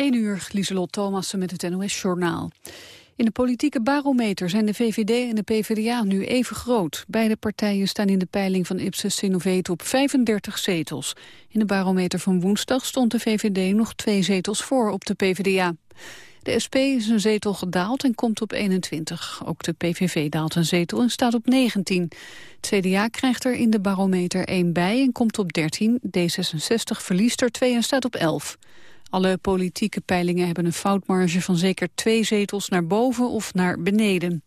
1 uur, Lieselot Thomassen met het NOS-journaal. In de politieke barometer zijn de VVD en de PvdA nu even groot. Beide partijen staan in de peiling van Ipsos Sinovate op 35 zetels. In de barometer van woensdag stond de VVD nog twee zetels voor op de PvdA. De SP is een zetel gedaald en komt op 21. Ook de PVV daalt een zetel en staat op 19. Het CDA krijgt er in de barometer 1 bij en komt op 13. D66 verliest er 2 en staat op 11. Alle politieke peilingen hebben een foutmarge van zeker twee zetels naar boven of naar beneden.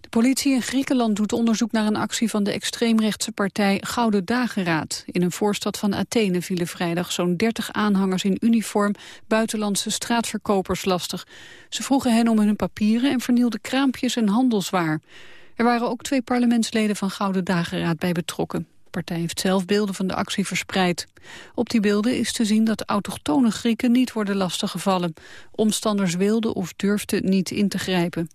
De politie in Griekenland doet onderzoek naar een actie van de extreemrechtse partij Gouden Dageraad. In een voorstad van Athene vielen vrijdag zo'n 30 aanhangers in uniform buitenlandse straatverkopers lastig. Ze vroegen hen om hun papieren en vernielden kraampjes en handelswaar. Er waren ook twee parlementsleden van Gouden Dageraad bij betrokken. De partij heeft zelf beelden van de actie verspreid. Op die beelden is te zien dat autochtone Grieken niet worden lastiggevallen. Omstanders wilden of durfden niet in te grijpen.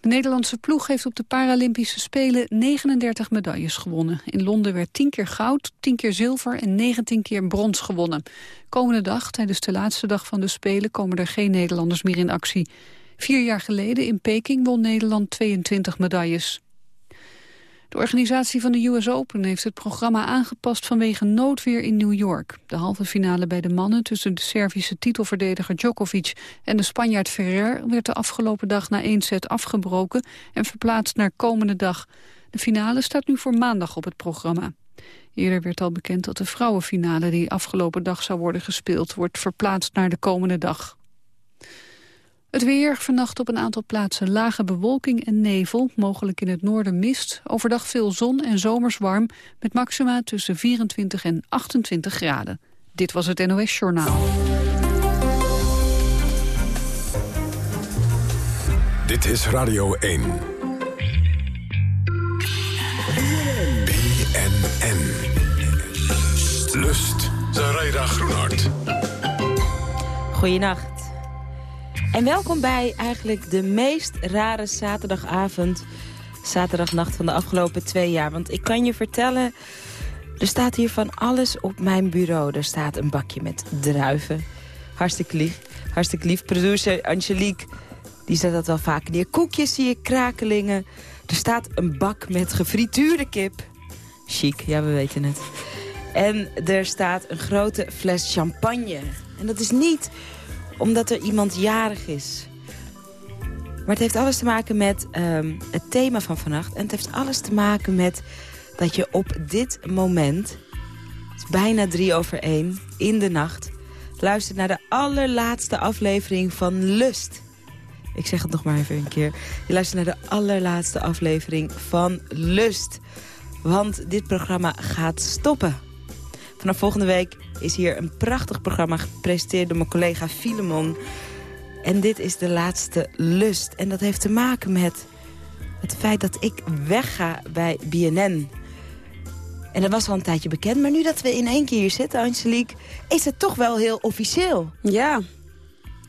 De Nederlandse ploeg heeft op de Paralympische Spelen 39 medailles gewonnen. In Londen werd 10 keer goud, 10 keer zilver en 19 keer brons gewonnen. Komende dag, tijdens de laatste dag van de Spelen, komen er geen Nederlanders meer in actie. Vier jaar geleden in Peking won Nederland 22 medailles. De organisatie van de US Open heeft het programma aangepast vanwege noodweer in New York. De halve finale bij de mannen tussen de Servische titelverdediger Djokovic en de Spanjaard Ferrer werd de afgelopen dag na één set afgebroken en verplaatst naar komende dag. De finale staat nu voor maandag op het programma. Eerder werd al bekend dat de vrouwenfinale die afgelopen dag zou worden gespeeld wordt verplaatst naar de komende dag. Het weer, vannacht op een aantal plaatsen lage bewolking en nevel. Mogelijk in het noorden mist. Overdag veel zon en zomers warm. Met maxima tussen 24 en 28 graden. Dit was het NOS Journaal. Dit is Radio 1. BNN. Lust. Zaraida Groenhart. Goedenacht. En welkom bij eigenlijk de meest rare zaterdagavond, zaterdagnacht van de afgelopen twee jaar. Want ik kan je vertellen, er staat hier van alles op mijn bureau. Er staat een bakje met druiven. Hartstikke lief. Hartstikke lief. Producer Angelique, die zet dat wel vaak neer. Koekjes zie je, krakelingen. Er staat een bak met gefrituurde kip. Chic, ja, we weten het. En er staat een grote fles champagne. En dat is niet omdat er iemand jarig is. Maar het heeft alles te maken met um, het thema van vannacht. En het heeft alles te maken met dat je op dit moment... Het is bijna drie over één, in de nacht... luistert naar de allerlaatste aflevering van Lust. Ik zeg het nog maar even een keer. Je luistert naar de allerlaatste aflevering van Lust. Want dit programma gaat stoppen. Vanaf volgende week is hier een prachtig programma gepresenteerd door mijn collega Filemon. En dit is de laatste lust. En dat heeft te maken met het feit dat ik wegga bij BNN. En dat was al een tijdje bekend. Maar nu dat we in één keer hier zitten, Angelique... is het toch wel heel officieel. Ja.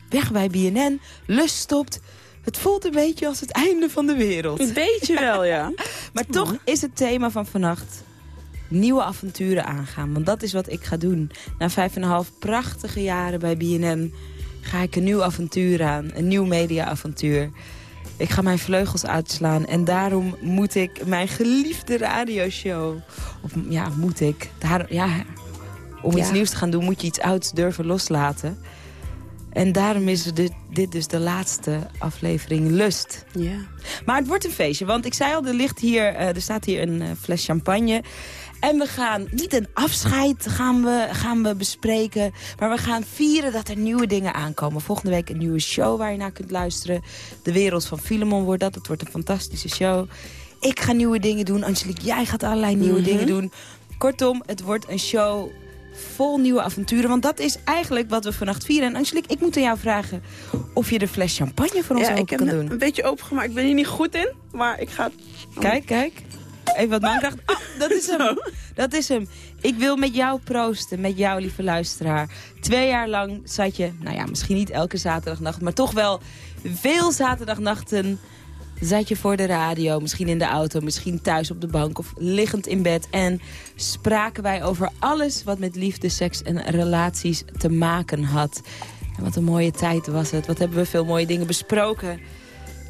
Weg bij BNN, lust stopt. Het voelt een beetje als het einde van de wereld. Een beetje wel, ja. maar toch is het thema van vannacht nieuwe avonturen aangaan. Want dat is wat ik ga doen. Na vijf en een half prachtige jaren bij BNN ga ik een nieuw avontuur aan. Een nieuw mediaavontuur. Ik ga mijn vleugels uitslaan en daarom moet ik mijn geliefde radioshow... Of ja, moet ik. Daar, ja, om iets nieuws te gaan doen moet je iets ouds durven loslaten. En daarom is dit, dit dus de laatste aflevering Lust. Ja. Maar het wordt een feestje, want ik zei al, er, ligt hier, uh, er staat hier een uh, fles champagne. En we gaan niet een afscheid gaan we, gaan we bespreken. Maar we gaan vieren dat er nieuwe dingen aankomen. Volgende week een nieuwe show waar je naar kunt luisteren. De wereld van Filemon wordt dat. Het wordt een fantastische show. Ik ga nieuwe dingen doen. Angelique, jij gaat allerlei nieuwe Mhm. dingen doen. Kortom, het wordt een show vol nieuwe avonturen. Want dat is eigenlijk wat we vannacht vieren. En Angelique, ik moet aan jou vragen of je de fles champagne voor ons ja, ik open heb kan doen. een beetje opengemaakt. Ik ben hier niet goed in, maar ik ga... Kijk, kijk. Even wat maankracht. Oh, dat is hem. Dat is hem. Ik wil met jou proosten, met jou, lieve luisteraar. Twee jaar lang zat je, nou ja, misschien niet elke zaterdagnacht... maar toch wel veel zaterdagnachten zat je voor de radio, misschien in de auto, misschien thuis op de bank of liggend in bed. En spraken wij over alles wat met liefde, seks en relaties te maken had. En wat een mooie tijd was het. Wat hebben we veel mooie dingen besproken.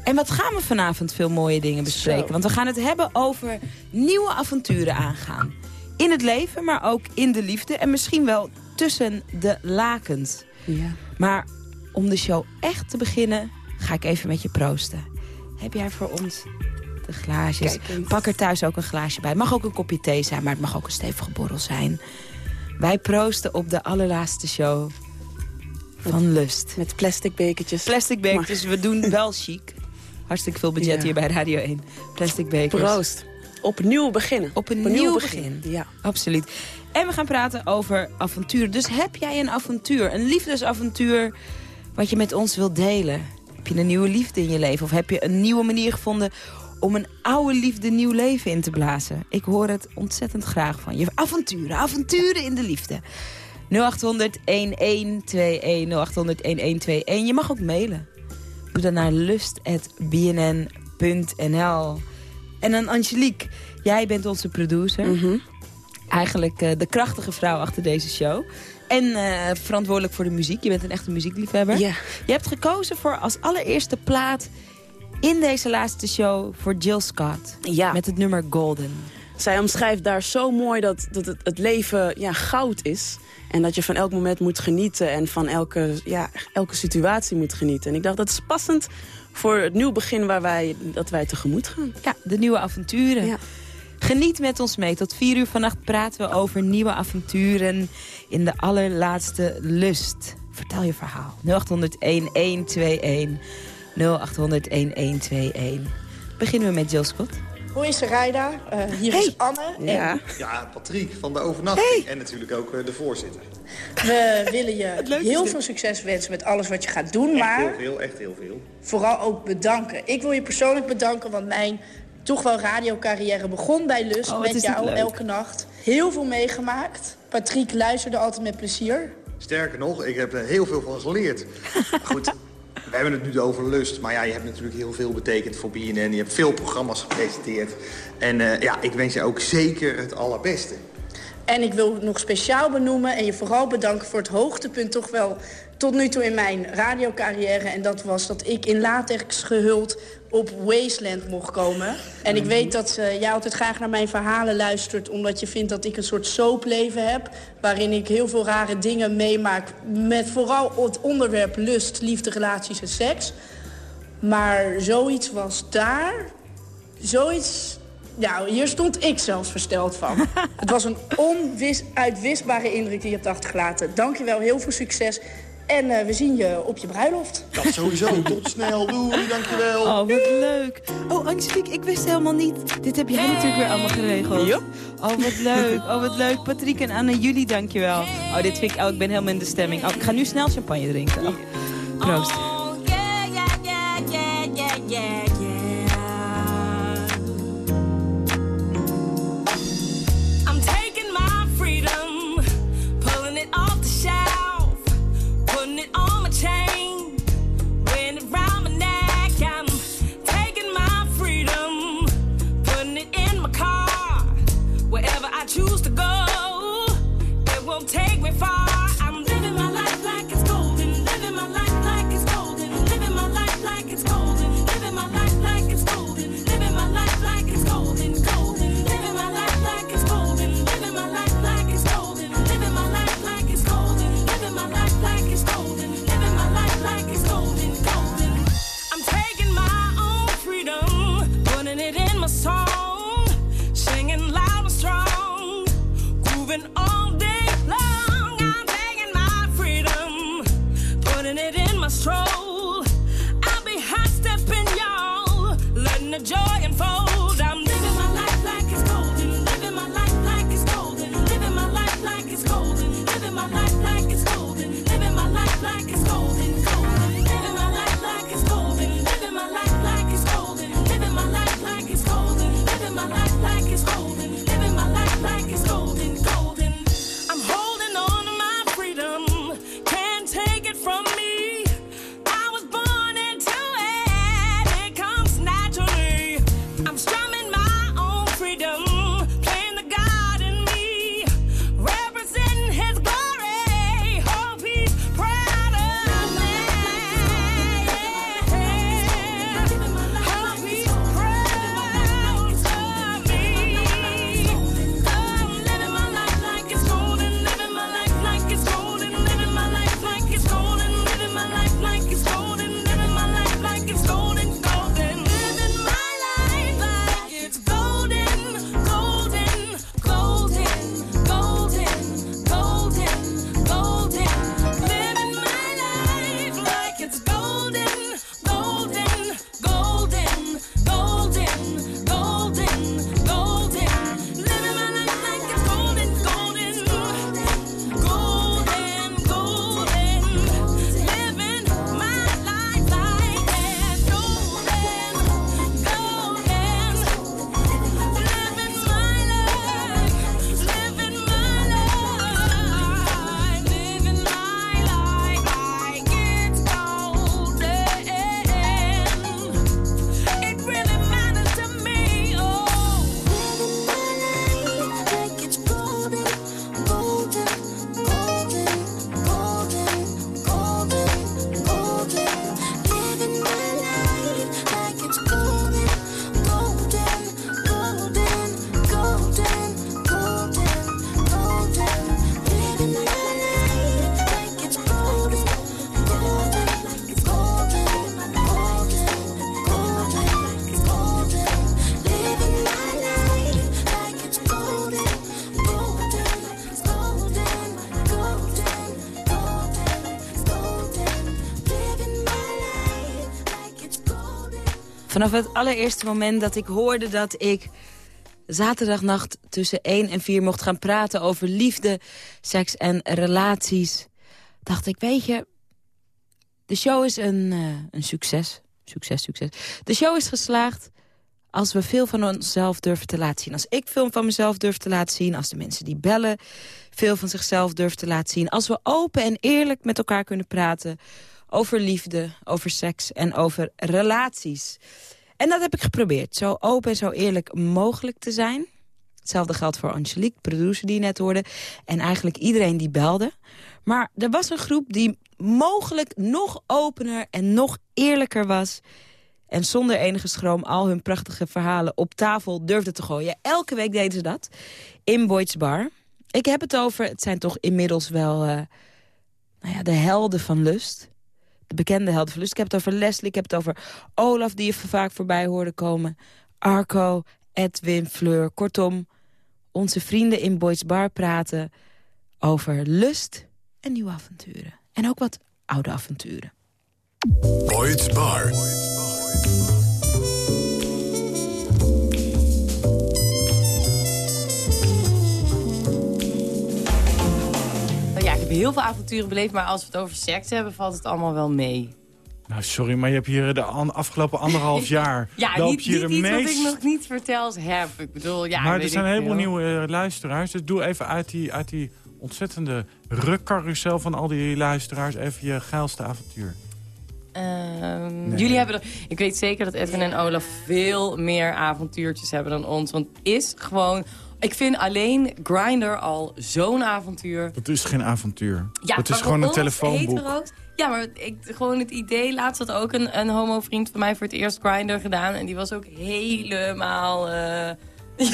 En wat gaan we vanavond veel mooie dingen bespreken? Want we gaan het hebben over nieuwe avonturen aangaan. In het leven, maar ook in de liefde. En misschien wel tussen de lakens. Ja. Maar om de show echt te beginnen, ga ik even met je proosten. Heb jij voor ons de glaasjes? Pak er thuis ook een glaasje bij. Het mag ook een kopje thee zijn, maar het mag ook een stevige borrel zijn. Wij proosten op de allerlaatste show van Lust. Met plastic bekertjes. Plastic bekertjes, we doen wel chic. Hartstikke veel budget Ja. hier bij Radio 1. Plastic bekers. Proost. Opnieuw beginnen. Op een nieuw begin. Ja. Absoluut. En we gaan praten over avontuur. Dus heb jij een avontuur, een liefdesavontuur... wat je met ons wilt delen? Heb je een nieuwe liefde in je leven? Of heb je een nieuwe manier gevonden om een oude liefde nieuw leven in te blazen? Ik hoor het ontzettend graag van je. Avonturen, avonturen in de liefde. 0800 1121 0800 1121. Je mag ook mailen. Doe dan naar lust.bnn.nl. En dan Angelique, jij bent onze producer. Mhm. Eigenlijk eh, de krachtige vrouw achter deze show. En eh, verantwoordelijk voor de muziek. Je bent een echte muziekliefhebber. Ja. Je hebt gekozen voor als allereerste plaat in deze laatste show voor Jill Scott. Ja. Met het nummer Golden. Zij omschrijft daar zo mooi dat, dat het, het leven ja, goud is. En dat je van elk moment moet genieten en van elke, ja, elke situatie moet genieten. En ik dacht, dat is passend voor het nieuw begin waar wij, dat wij tegemoet gaan. Ja, de nieuwe avonturen. Ja. Geniet met ons mee. Tot vier uur vannacht praten we over nieuwe avonturen in de allerlaatste lust. Vertel je verhaal. 0800 1121. 0800 1121. Beginnen we met Jill Scott. Hoi Sarayda, Eh hier Hey. is Anne. Ja. Ja, Patrick van de overnachting. En natuurlijk ook eh, de voorzitter. En we willen je heel veel succes wensen met alles wat je gaat doen. Echt Maar heel veel, echt heel veel. vooral ook bedanken. Ik wil je persoonlijk bedanken, want mijn toch wel radiocarrière begon bij Lust Oh, met jou elke nacht. Heel veel meegemaakt. Patrick luisterde altijd met plezier. Sterker nog, ik heb er heel veel van geleerd. Maar Goed, we hebben het nu over lust. Maar ja, je hebt natuurlijk heel veel betekend voor BNN. Je hebt veel programma's gepresenteerd. En eh, ja, ik wens je ook zeker het allerbeste. En ik wil nog speciaal benoemen en je vooral bedanken voor het hoogtepunt toch wel tot nu toe in mijn radiocarrière. En dat was dat ik in latex gehuld op Wasteland mocht komen. En ik weet dat eh, jij altijd graag naar mijn verhalen luistert... omdat je vindt dat ik een soort soapleven heb... waarin ik heel veel rare dingen meemaak... met vooral het onderwerp lust, liefde, relaties en seks. Maar zoiets was daar zoiets... Nou, hier stond ik zelfs versteld van. Het was een onuitwisbare indruk die je hebt achtergelaten. Dankjewel, heel veel succes. En eh, we zien je op je bruiloft. Dat sowieso. Tot snel. Doei, dankjewel. Oh, wat leuk. Oh, Angelique, ik wist helemaal niet. Dit heb jij natuurlijk weer allemaal geregeld. Yep. Oh, wat leuk. Oh, wat leuk. Patrick en Anne, jullie dankjewel. Oh, dit vind ik... Oh, ik ben helemaal in de stemming. Oh, ik ga nu snel champagne drinken. Oh, proost. Oh, yeah, yeah, yeah, yeah, yeah, yeah, yeah. phone. Vanaf het allereerste moment dat ik hoorde dat ik zaterdagnacht tussen 1 en 4 mocht gaan praten over liefde, seks en relaties, dacht ik, weet je, de show is een, eh, een succes. Succes, succes. De show is geslaagd als we veel van onszelf durven te laten zien. Als ik veel van mezelf durf te laten zien. Als de mensen die bellen veel van zichzelf durven te laten zien. Als we open en eerlijk met elkaar kunnen praten over liefde, over seks en over relaties. En dat heb ik geprobeerd. Zo open en zo eerlijk mogelijk te zijn. Hetzelfde geldt voor Angelique, producer die net hoorde. En eigenlijk iedereen die belde. Maar er was een groep die mogelijk nog opener en nog eerlijker was... en zonder enige schroom al hun prachtige verhalen op tafel durfde te gooien. Elke week deden ze dat in Boyd's Bar. Ik heb het over, het zijn toch inmiddels wel eh, nou ja, de helden van lust. De bekende helden lust. Ik heb het over Leslie, ik heb het over Olaf die je vaak voorbij hoorde komen. Arco, Edwin, Fleur, kortom... onze vrienden in Boyd's Bar praten over lust en nieuwe avonturen. En ook wat oude avonturen. Boyd's Bar. Heel veel avonturen beleefd, maar als we het over seks hebben, valt het allemaal wel mee. Nou, sorry, maar je hebt hier de an- afgelopen anderhalf jaar... Ja, loop niet, je niet de iets meest... wat ik nog niet verteld heb. Ik bedoel, ja, maar er zijn een heleboel veel. nieuwe eh, luisteraars. Dus doe even uit die, uit die ontzettende rukcarousel van al die luisteraars... even je geilste avontuur. Ehm, Nee. Jullie hebben er, ik weet zeker dat Edwin en Olaf veel meer avontuurtjes hebben dan ons. Want het is gewoon... Ik vind alleen Grindr al zo'n avontuur. Dat is geen avontuur. Ja, dat is gewoon een telefoonboek. hetero's- Ja, maar ik, gewoon het idee... Laatst had ook een, een homo-vriend van mij voor het eerst Grindr gedaan. En die was ook helemaal... eh,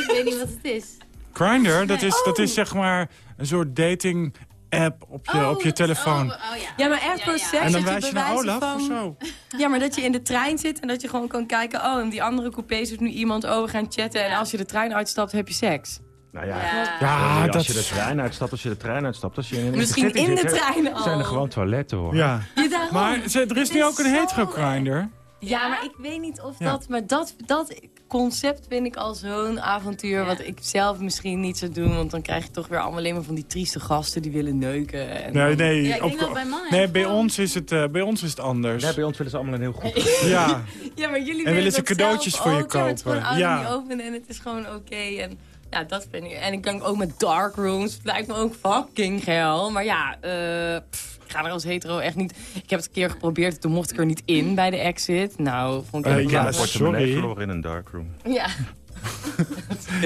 Ik weet niet wat het is. Grindr, dat is, dat is zeg maar een soort dating app op je, op je telefoon. Oh, oh ja. Ja, maar echt Ja, voor ja. seks. en dan wijs je naar Olaf van- of zo. Ja, maar dat je in de trein zit en dat je gewoon kan kijken... oh, in die andere coupés is nu iemand, oh, we gaan chatten... en als je de trein uitstapt, heb je seks. Nou ja, Ja. Ja, als dat je de trein uitstapt, als je de trein uitstapt, als je in Misschien in de zit, trein al. zijn er gewoon toiletten hoor. Ja. Maar er is nu ook een zo hetero Grindr. Ja, maar ik weet niet of Ja. dat... Maar dat, dat concept vind ik al zo'n avontuur... wat ik zelf misschien niet zou doen. Want dan krijg je toch weer allemaal alleen maar van die trieste gasten... die willen neuken. En Nee, nee, Ja, ik denk op- dat bij mannen nee bij, ons is het, eh, bij ons is het anders. Nee, bij ons willen ze allemaal een heel goed Ja, Ja, maar jullie En willen ze dat cadeautjes voor je maar het gewoon kopen. Ja. the open en het is gewoon oké. En ja, dat vind ik. En ik kan ook met dark rooms. Het lijkt me ook fucking geil. Maar ja, eh, ga er als hetero echt niet... Ik heb het een keer geprobeerd, toen mocht ik er niet in bij de exit. Nou, vond ik echt ja, wel- portemonnee sorry. verloren in een darkroom. ja.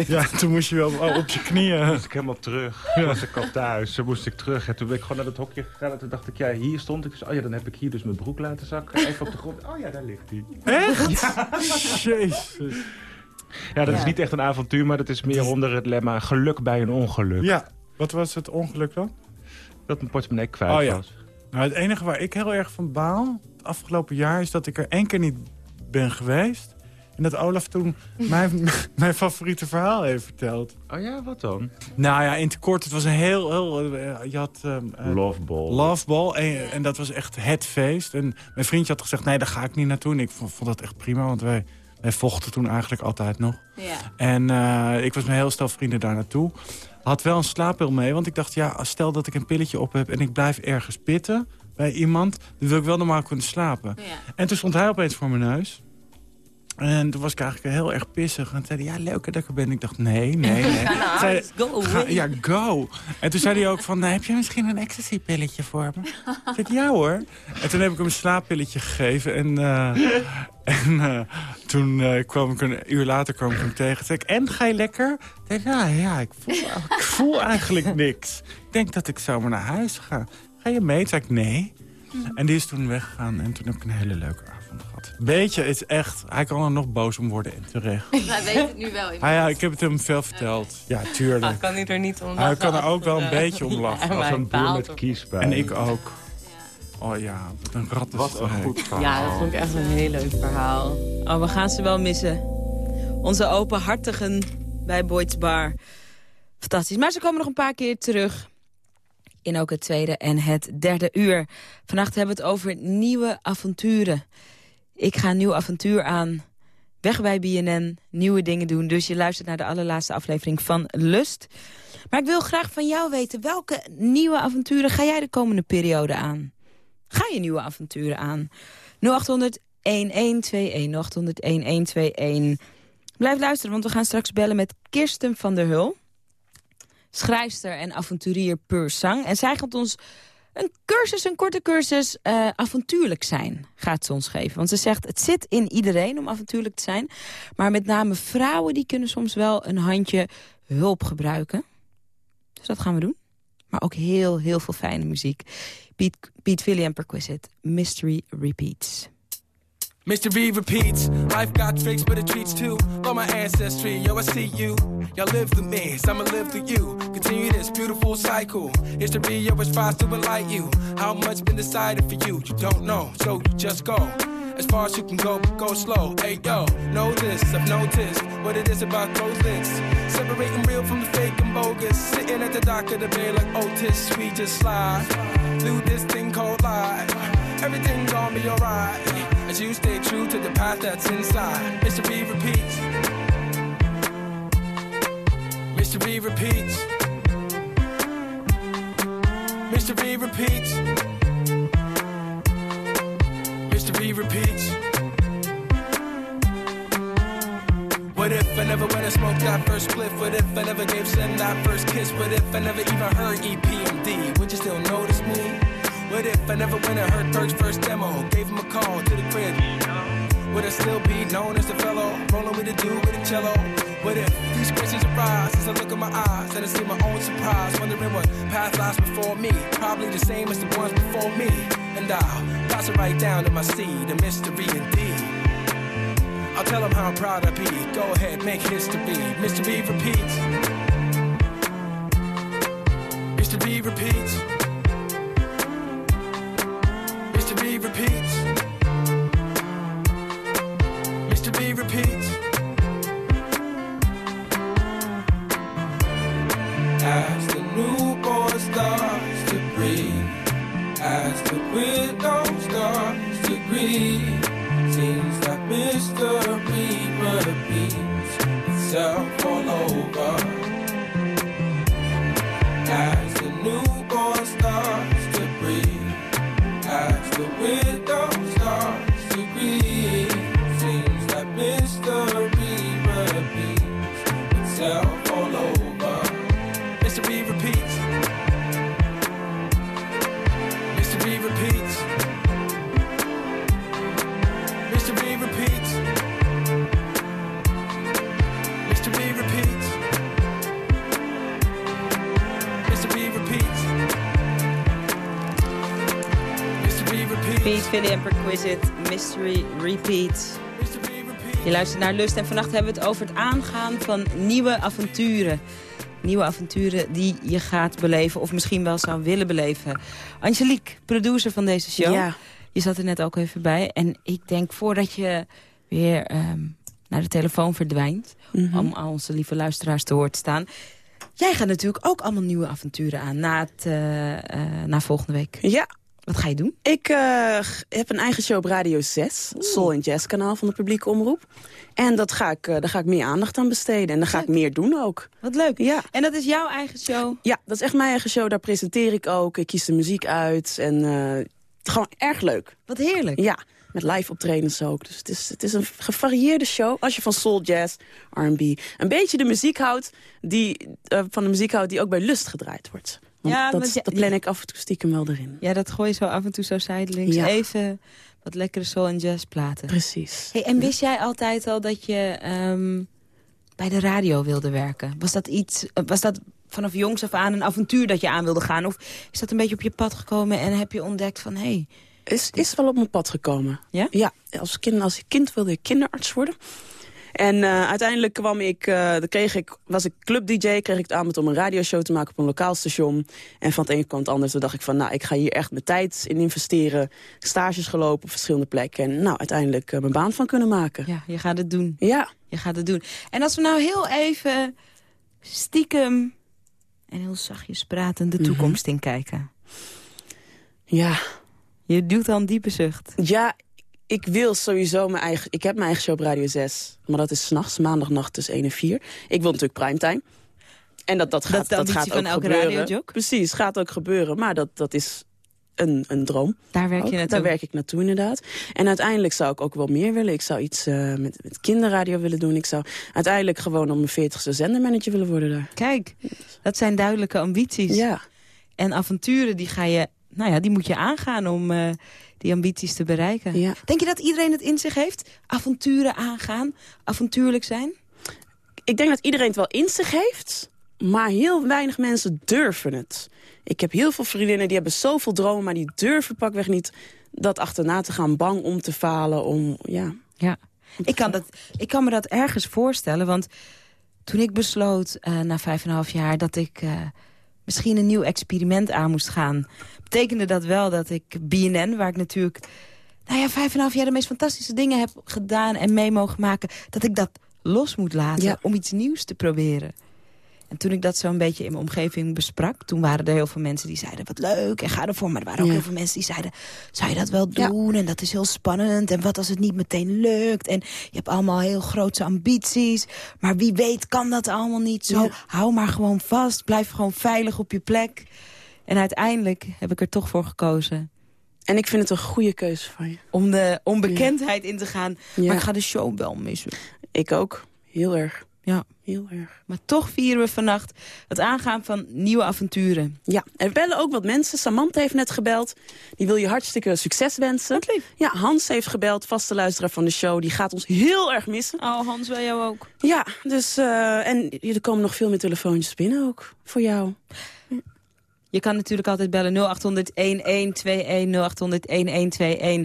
ja, toen moest je wel oh, op je knieën. Moest ik helemaal terug. Toen was ik al thuis. Toen moest ik terug. En toen ben ik gewoon naar het hokje gegaan. En toen dacht ik, ja, hier stond ik. Dus, oh ja, dan heb ik hier dus mijn broek laten zakken. Even op de grond. Oh ja, daar ligt hij. Echt? Jezus. Ja, dat is Ja. niet echt een avontuur, maar dat is meer onder het lemma geluk bij een ongeluk. Ja, wat was het ongeluk dan? Dat mijn portemonnee kwijt Oh ja. was. Nou, het enige waar ik heel erg van baal het afgelopen jaar... is dat ik er één keer niet ben geweest. En dat Olaf toen mijn, mijn favoriete verhaal heeft verteld. Oh ja, wat dan? Nou ja, in het kort, het was een heel... heel eh, je had... eh, Loveball. Loveball. En, en dat was echt het feest. En mijn vriendje had gezegd, nee, daar ga ik niet naartoe. En ik vond, vond dat echt prima, want wij, wij vochten toen eigenlijk altijd nog. Ja. En eh, ik was met heel stel vrienden daar naartoe. Had wel een slaappil mee, want ik dacht, ja, stel dat ik een pilletje op heb... en ik blijf ergens pitten bij iemand, dan wil ik wel normaal kunnen slapen. Ja. En toen stond hij opeens voor mijn neus. En toen was ik eigenlijk heel erg pissig. En zei hij, ja, leuk dat ik er ben. Ik dacht, nee, nee, nee. Ga Zei- go Ga- ja, go. En toen zei hij ook van, nou, heb je misschien een ecstasy-pilletje voor me? Ik zei, ja hoor. En toen heb ik hem een slaappilletje gegeven. En, eh, en eh, toen eh, kwam ik een uur later kwam ik hem tegen. Zei ik, en ga je lekker? Ik zei, ja, ja, ik voel, ik voel eigenlijk niks. Ik denk dat ik zomaar naar huis ga. Ga je mee? Toen zei ik, nee. En die is toen weggegaan en toen heb ik een hele leuke avond gehad. Weet je, het is echt, hij kan er nog boos om worden en terecht. Hij weet het nu wel. Ah ja, ik heb het hem veel verteld. Ja, tuurlijk. Ah, kan hij er niet om Hij kan er ook wel een beetje om lachen. Ja, Als een hij boer met kiespijn. En ik ook. Oh ja, wat een rat Wat een goed verhaal. Ja, dat vond ik echt een heel leuk verhaal. Oh, we gaan ze wel missen. Onze openhartigen bij Boyd's Bar. Fantastisch. Maar ze komen nog een paar keer terug. In ook het tweede en het derde uur. Vannacht hebben we het over nieuwe avonturen. Ik ga een nieuw avontuur aan. Weg bij BNN, nieuwe dingen doen. Dus je luistert naar de allerlaatste aflevering van Lust. Maar ik wil graag van jou weten, welke nieuwe avonturen ga jij de komende periode aan? Ga je nieuwe avonturen aan? 0800 1121 0800 1121. Blijf luisteren, want we gaan straks bellen met Kirsten van der Hul. Schrijfster en avonturier pur sang. En zij gaat ons een cursus, een korte cursus, eh, avontuurlijk zijn, gaat ze ons geven. Want ze zegt, het zit in iedereen om avontuurlijk te zijn. Maar met name vrouwen, die kunnen soms wel een handje hulp gebruiken. Dus dat gaan we doen. Maar ook heel, heel veel fijne muziek. Piet, Piet en Perquisite, Mystery Repeats. Mystery repeats. Life got tricks, but it treats too. Love my ancestry, yo, I see you. Y'all live through me, so I'ma live through you. Continue this beautiful cycle. History, yo, it tries to enlighten you. How much been decided for you? You don't know, so you just go. As far as you can go, go slow. Hey, yo, know this, I've noticed what it is about those links. Separating real from the fake and bogus. Sitting at the dock of the bay like oh, Otis, we just slide. Through this thing called life. Everything gonna be alright. As you stay true to the path that's inside. Mystery repeats. Mystery repeats. Mystery repeats. Mystery repeats. What if I never went and smoked that first spliff? What if I never gave Sin that first kiss? What if I never even heard EPMD? Would you still notice me? What if I never went and heard Berg's first demo? Gave him a call to the crib. Would I still be known as the fellow? Rolling with the dude with the cello. What if these questions arise as I look in my eyes and I see my own surprise? Wondering what path lies before me. Probably the same as the ones before me. And I'll pass it right down to my seed, a mystery indeed. I'll tell them how proud I be. Go ahead, make history. Mystery repeats. Mr. B repeats. Mystery repeats. Mystery repeats. Luistert naar Lust en vannacht hebben we het over het aangaan van nieuwe avonturen. Nieuwe avonturen die je gaat beleven of misschien wel zou willen beleven. Angelique, producer van deze show. Ja. Je zat er net ook even bij. En ik denk voordat je weer ehm, naar de telefoon verdwijnt... Mhm. om al onze lieve luisteraars te horen te staan... Jij gaat natuurlijk ook allemaal nieuwe avonturen aan na, het, eh, eh, na volgende week. Ja. Wat ga je doen? Ik eh, heb een eigen show op Radio 6. Soul and Jazz kanaal van de publieke omroep. En dat ga ik, eh, daar ga ik meer aandacht aan besteden. En daar ga ik meer doen ook. Wat leuk. Ja. En dat is jouw eigen show? Ja, dat is echt mijn eigen show. Daar presenteer ik ook. Ik kies de muziek uit. En eh, gewoon erg leuk. Wat heerlijk. Ja, met live optredens ook. Dus het is, het is een gevarieerde show. Als je van soul, jazz, R&B... een beetje de muziek houdt die, van de muziek houdt die ook bij Lust gedraaid wordt. Want Ja, dat, ja- dat plan ik af en toe stiekem wel erin. Ja, dat gooi je zo af en toe zo zijdelings. Ja. Even wat lekkere soul- en jazzplaten. Precies. Hey, en wist jij altijd al dat je ehm, bij de radio wilde werken? Was dat iets, eh, was dat vanaf jongs af aan een avontuur dat je aan wilde gaan? Of is dat een beetje op je pad gekomen en heb je ontdekt van... Hey, Is, is wel op mijn pad gekomen. Ja? Ja, als kind, als kind wilde ik kinderarts worden. En eh, uiteindelijk kwam ik, dan kreeg ik, was ik club-dj, kreeg ik het aanbod om een radioshow te maken op een lokaal station. En van het ene kwam het ander, toen dacht ik van, nou, ik ga hier echt mijn tijd in investeren. Stages gelopen op verschillende plekken. En nou, uiteindelijk eh, mijn baan van kunnen maken. ja, je gaat het doen. Ja. Je gaat het doen. En als we nou heel even stiekem en heel zachtjes praten de toekomst in kijken. Ja. Je doet al een diepe zucht. Ja, ik wil sowieso mijn eigen... Ik heb mijn eigen show op Radio 6. Maar dat is s'nachts, maandagnacht tussen 1 en 4. Ik wil natuurlijk primetime. En dat, dat, gaat, de dat, gaat ambitie van ook elke gebeuren. Precies, gaat ook gebeuren. Maar dat, dat is een, een droom. Daar werk je Ook. naartoe. Daar werk ik naartoe inderdaad. En uiteindelijk zou ik ook wel meer willen. Ik zou iets eh, met, met kinderradio willen doen. Ik zou uiteindelijk gewoon om mijn veertigste zendermanager willen worden daar. Kijk, dat zijn duidelijke ambities. Ja. En avonturen, die, ga je, nou ja, die moet je aangaan om eh, die ambities te bereiken. Ja. Denk je dat iedereen het in zich heeft? Avonturen aangaan, avontuurlijk zijn? Ik denk dat iedereen het wel in zich heeft. Maar heel weinig mensen durven het. Ik heb heel veel vriendinnen die hebben zoveel dromen... maar die durven pakweg niet dat achterna te gaan. Bang om te falen, om... Ja. Ja. Ik kan, dat, ik kan me dat ergens voorstellen, want toen ik besloot eh, na vijf en een half jaar... dat ik eh, misschien een nieuw experiment aan moest gaan... betekende dat wel dat ik BNN, waar ik natuurlijk... nou ja, vijf en een half jaar de meest fantastische dingen heb gedaan... en mee mogen maken, dat ik dat los moet laten Ja. om iets nieuws te proberen. En toen ik dat zo een beetje in mijn omgeving besprak... toen waren er heel veel mensen die zeiden, wat leuk, en ga ervoor. Maar er waren ook Ja. heel veel mensen die zeiden, zou je dat wel doen? En dat is heel spannend. En wat als het niet meteen lukt? En je hebt allemaal heel grote ambities. Maar wie weet kan dat allemaal niet zo. Ja. Hou maar gewoon vast, blijf gewoon veilig op je plek. En uiteindelijk heb ik er toch voor gekozen... En ik vind het een goede keuze van je. om de onbekendheid in te gaan. Maar ik ga de show wel missen. Ik ook. Heel erg. Ja. Heel erg. Maar toch vieren we vannacht het aangaan van nieuwe avonturen. Ja, er bellen ook wat mensen. Samantha heeft net gebeld. Die wil je hartstikke succes wensen. Wat lief. Ja, Hans heeft gebeld, vaste luisteraar van de show. Die gaat ons heel erg missen. Oh, Hans, wil jou ook? Ja, dus... eh, en er komen nog veel meer telefoontjes binnen ook. Voor jou. Je kan natuurlijk altijd bellen 0800-1121,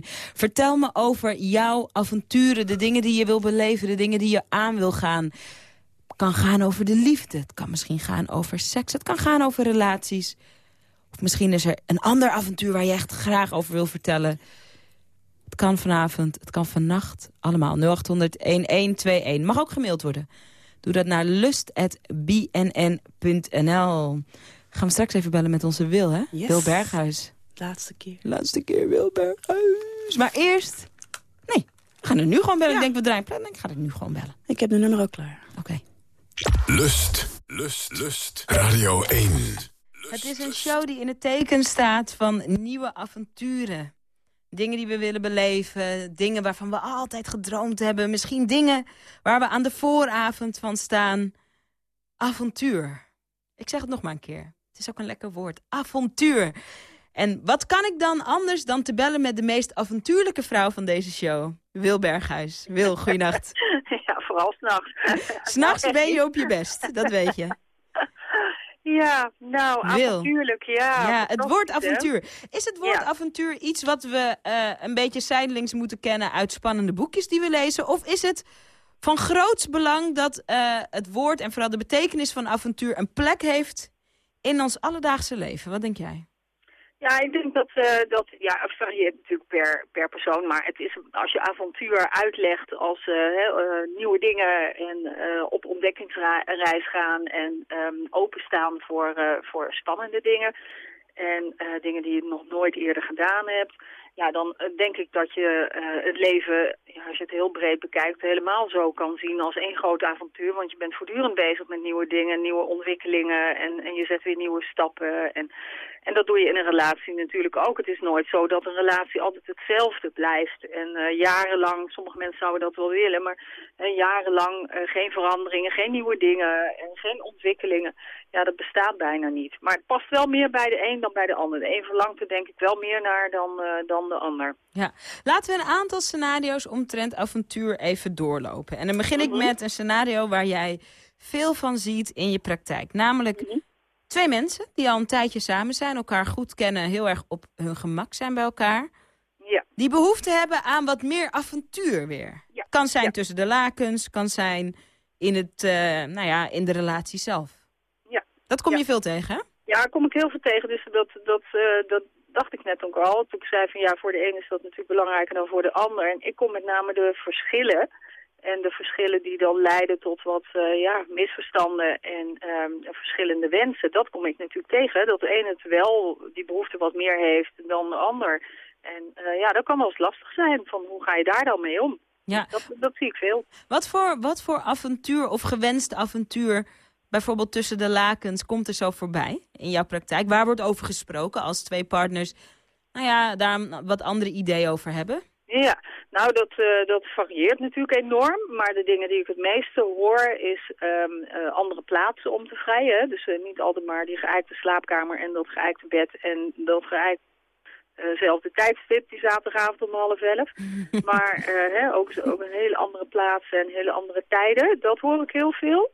0800-1121. Vertel me over jouw avonturen, de dingen die je wil beleven, de dingen die je aan wil gaan. Het kan gaan over de liefde, het kan misschien gaan over seks, het kan gaan over relaties. Of misschien is er een ander avontuur waar je echt graag over wil vertellen. Het kan vanavond, het kan vannacht, allemaal 0800-1121. Mag ook gemaild worden. Doe dat naar lust.bnn.nl. Gaan we straks even bellen met onze Wil, hè? Yes. Wil Berghuis. Laatste keer. Laatste keer Wil Berghuis. Maar eerst... Nee, we gaan er nu gewoon bellen. Ik denk, we draaien plannen. Ik ga er nu gewoon bellen. Ik heb de nummer ook klaar. Oké. Lust, lust, lust. Radio 1. Het is een show die in het teken staat van nieuwe avonturen. Dingen die we willen beleven, dingen waarvan we altijd gedroomd hebben. Misschien dingen waar we aan de vooravond van staan. Avontuur. Ik zeg het nog maar een keer. Het is ook een lekker woord. Avontuur. En wat kan ik dan anders dan te bellen met de meest avontuurlijke vrouw van deze show? Wil Berghuis. Wil, goeienacht. Vooral s'nachts. S'nachts ben je op je best, dat weet je. Ja, nou, Wil. avontuurlijk, ja. Ja, het woord avontuur. Is het woord Ja. avontuur iets wat we eh, een beetje zijdelings moeten kennen uit spannende boekjes die we lezen? Of is het van groots belang dat eh, het woord en vooral de betekenis van avontuur een plek heeft in ons alledaagse leven? Wat denk jij? Ja, ik denk dat, eh, dat ja, het varieert natuurlijk per, per persoon, maar het is, als je avontuur uitlegt als eh, eh, nieuwe dingen en op ontdekkingsreis gaan en ehm, openstaan voor, voor spannende dingen en dingen die je nog nooit eerder gedaan hebt, ja, dan denk ik dat je het leven, als je het heel breed bekijkt, helemaal zo kan zien als één groot avontuur. Want je bent voortdurend bezig met nieuwe dingen, nieuwe ontwikkelingen en, en je zet weer nieuwe stappen. En, en dat doe je in een relatie natuurlijk ook. Het is nooit zo dat een relatie altijd hetzelfde blijft. En eh, jarenlang, sommige mensen zouden dat wel willen, maar eh, jarenlang eh, geen veranderingen, geen nieuwe dingen en geen ontwikkelingen. Ja, dat bestaat bijna niet. Maar het past wel meer bij de een dan bij de ander. De een verlangt er denk ik wel meer naar dan, dan de ander. Ja, laten we een aantal scenario's omtrent avontuur even doorlopen. En dan begin ik met een scenario waar jij veel van ziet in je praktijk. Namelijk twee mensen die al een tijdje samen zijn, elkaar goed kennen, heel erg op hun gemak zijn bij elkaar. Ja. Die behoefte hebben aan wat meer avontuur weer. Kan zijn tussen de lakens, kan zijn in, het, eh, nou ja, in de relatie zelf. Ja. Dat kom je veel tegen, hè? Ja, daar kom ik heel veel tegen. Dus dat, dat, eh, dat dacht ik net ook al. Toen ik zei van ja, voor de een is dat natuurlijk belangrijker dan voor de ander. En ik kom met name de verschillen. En de verschillen die dan leiden tot wat eh, ja, misverstanden en ehm, verschillende wensen. Dat kom ik natuurlijk tegen. Dat de een het wel, die behoefte wat meer heeft dan de ander. En eh, ja, dat kan wel eens lastig zijn. Van hoe ga je daar dan mee om? Ja. Dat, dat zie ik veel. Wat voor, wat voor avontuur of gewenst avontuur, bijvoorbeeld tussen de lakens, komt er zo voorbij in jouw praktijk? Waar wordt over gesproken als twee partners, nou ja, daar wat andere ideeën over hebben? Ja, nou dat, eh, dat varieert natuurlijk enorm. Maar de dingen die ik het meeste hoor is ehm, eh, andere plaatsen om te vrijen. Dus eh, niet altijd maar die geëikte slaapkamer en dat geëikte bed en dat geëikte zelfde tijdstip die zaterdagavond om half elf. maar hè, ook, ook een hele andere plaatsen en hele andere tijden. Dat hoor ik heel veel.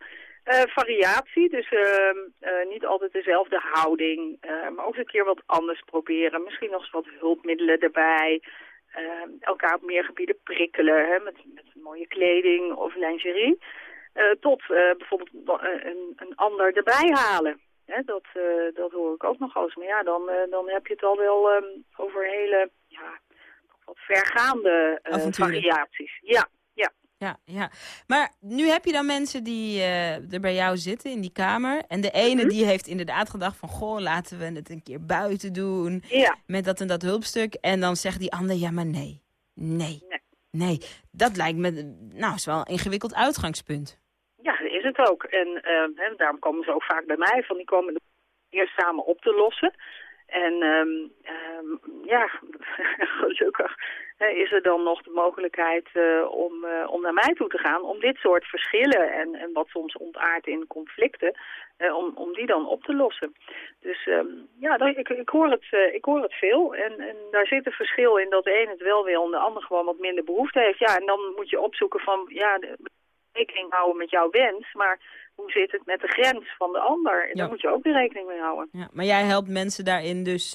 Variatie, dus ehm, eh, niet altijd dezelfde houding. maar ook eens een keer wat anders proberen. Misschien nog eens wat hulpmiddelen erbij. Ehm, elkaar op meer gebieden prikkelen. Hè, met, met mooie kleding of lingerie. Eh, tot eh, bijvoorbeeld een, een, een ander erbij halen. Hè, dat, eh, dat hoor ik ook nog eens. Maar ja, dan, eh, dan heb je het al wel ehm, over hele ja, wat vergaande eh, variaties. Ja, ja. Ja. Maar nu heb je dan mensen die eh, er bij jou zitten in die kamer. En de ene Mhm. die heeft inderdaad gedacht van... Goh, laten we het een keer buiten doen. Ja. Met dat en dat hulpstuk. En dan zegt die ander, ja maar nee. Nee. Nee. Dat lijkt me, nou, is wel een ingewikkeld uitgangspunt. Ja, dat is het ook. En ehm, daarom komen ze ook vaak bij mij. Van die komen eerst samen op te lossen. En ehm, ehm, ja, gelukkig is er dan nog de mogelijkheid eh, om, eh, om naar mij toe te gaan. Om dit soort verschillen en, en wat soms ontaart in conflicten, eh, om, om die dan op te lossen. Dus ehm, ja, dat, ik, ik, hoor het, ik hoor het veel. En, en daar zit een verschil in dat de een het wel wil en de ander gewoon wat minder behoefte heeft. Ja, en dan moet je opzoeken van, ja, rekening houden met jouw wens, maar hoe zit het met de grens van de ander? Ja. Daar moet je ook rekening mee houden. Ja, maar jij helpt mensen daarin dus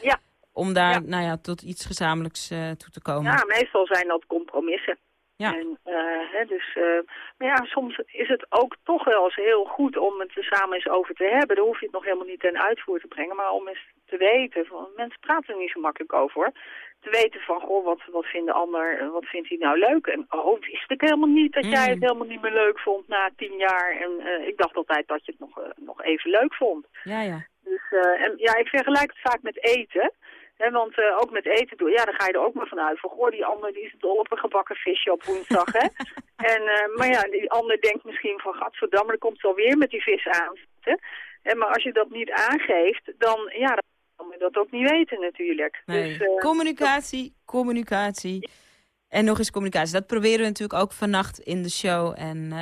Ja. Om daar Nou ja, tot iets gezamenlijks eh, toe te komen. Ja, meestal zijn dat compromissen. Ja. En, eh, hè, dus, eh, maar ja, soms is het ook toch wel eens heel goed om het er samen eens over te hebben. Dan hoef je het nog helemaal niet ten uitvoer te brengen, maar om eens te weten. Van, mensen praten er niet zo makkelijk over hoor. Te weten van, goh, wat, wat vindt de ander, wat vindt hij nou leuk? En oh, wist ik helemaal niet dat jij het helemaal niet meer leuk vond na tien jaar. En ik dacht altijd dat je het nog, nog even leuk vond. Ja, ja. Dus, en ja, ik vergelijk het vaak met eten. Want eh, ook met eten doen, ja, dan ga je er ook maar vanuit. Van, goh, die ander die is dol op een gebakken visje op woensdag, hè. En, eh, maar ja, die ander denkt misschien van, gadverdamme, er komt ze alweer met die vis aan. Hè? En, maar als je dat niet aangeeft, dan, ja, dan kan je dat ook niet weten natuurlijk. Nee. Dus, eh, communicatie, communicatie. En nog eens communicatie. Dat proberen we natuurlijk ook vannacht in de show. En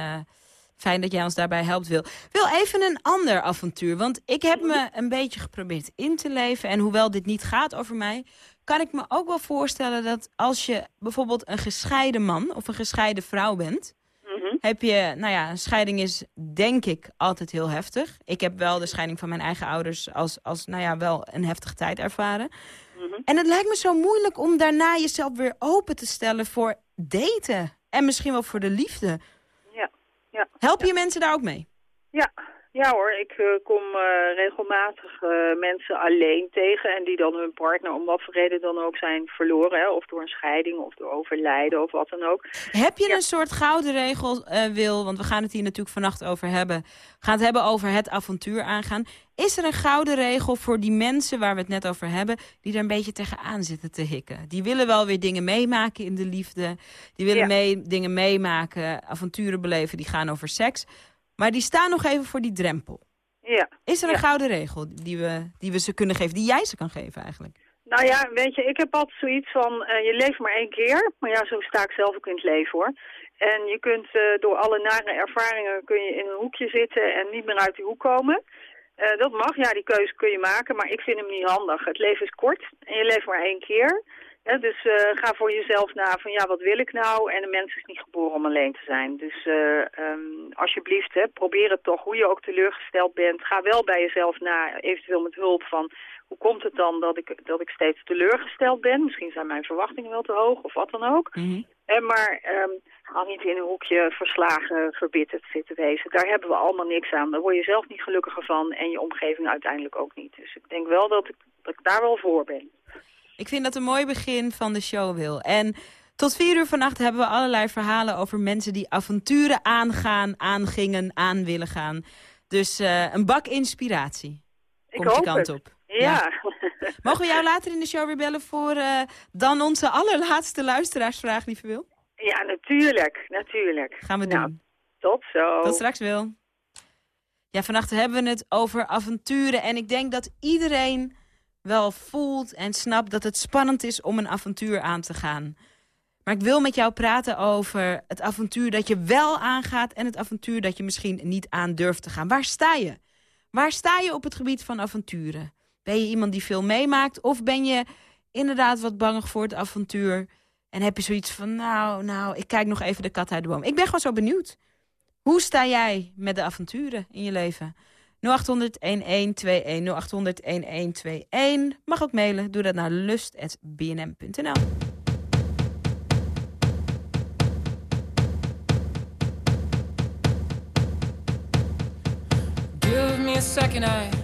fijn dat jij ons daarbij helpt, Wil. Wil, even een ander avontuur. Want ik heb me een beetje geprobeerd in te leven. En hoewel dit niet gaat over mij... kan ik me ook wel voorstellen dat als je bijvoorbeeld een gescheiden man... of een gescheiden vrouw bent... mhm. heb je, nou ja, een scheiding is denk ik altijd heel heftig. Ik heb wel de scheiding van mijn eigen ouders als, als nou ja, wel een heftige tijd ervaren. Mhm. En het lijkt me zo moeilijk om daarna jezelf weer open te stellen voor daten. En misschien wel voor de liefde. Ja. Help je mensen daar ook mee? Ja, ja hoor, ik eh, kom eh, regelmatig eh, mensen alleen tegen en die dan hun partner om wat voor reden dan ook zijn verloren. Hè? Of door een scheiding of door overlijden of wat dan ook. Heb je een soort gouden regel, Wil? Want we gaan het hier natuurlijk vannacht over hebben. We gaan het hebben over het avontuur aangaan. Is er een gouden regel voor die mensen waar we het net over hebben... die er een beetje tegenaan zitten te hikken? Die willen wel weer dingen meemaken in de liefde. Die willen Ja. mee, dingen meemaken, avonturen beleven, die gaan over seks. Maar die staan nog even voor die drempel. Ja. Is er een Ja. gouden regel die we, die we ze kunnen geven, die jij ze kan geven eigenlijk? Nou ja, weet je, ik heb altijd zoiets van, eh, je leeft maar één keer. Maar ja, zo sta ik zelf ook in het leven hoor. En je kunt eh, door alle nare ervaringen kun je in een hoekje zitten en niet meer uit die hoek komen. Eh, dat mag, ja, die keuze kun je maken, maar ik vind hem niet handig. Het leven is kort en je leeft maar één keer. Dus eh, ga voor jezelf na van ja, wat wil ik nou? En een mens is niet geboren om alleen te zijn. Dus eh, ehm, alsjeblieft, hè, probeer het toch, hoe je ook teleurgesteld bent. Ga wel bij jezelf na, eventueel met hulp van hoe komt het dan dat ik, dat ik steeds teleurgesteld ben? Misschien zijn mijn verwachtingen wel te hoog of wat dan ook. En maar ehm, ga niet in een hoekje verslagen, verbitterd zitten wezen. Daar hebben we allemaal niks aan. Daar word je zelf niet gelukkiger van en je omgeving uiteindelijk ook niet. Dus ik denk wel dat ik, dat ik daar wel voor ben. Ik vind dat een mooi begin van de show, Wil. En tot vier uur vannacht hebben we allerlei verhalen over mensen die avonturen aangaan, aangingen, aan willen gaan. Dus eh, een bak inspiratie. Ik Komt je hoop kant het. op. Ja. Mogen we jou later in de show weer bellen voor eh, dan onze allerlaatste luisteraarsvraag, lieve Wil? Ja, natuurlijk, natuurlijk. Gaan we doen. Nou, tot zo. Tot straks, Wil. Ja, vannacht hebben we het over avonturen. En ik denk dat iedereen wel voelt en snapt dat het spannend is om een avontuur aan te gaan. Maar ik wil met jou praten over het avontuur dat je wel aangaat... en het avontuur dat je misschien niet aan durft te gaan. Waar sta je? Waar sta je op het gebied van avonturen? Ben je iemand die veel meemaakt? Of ben je inderdaad wat bangig voor het avontuur... en heb je zoiets van, nou, nou, ik kijk nog even de kat uit de boom. Ik ben gewoon zo benieuwd. Hoe sta jij met de avonturen in je leven? 0800-1121, 0800-1121. Mag ook mailen, doe dat naar lust.bnm.nl. Give me a second, I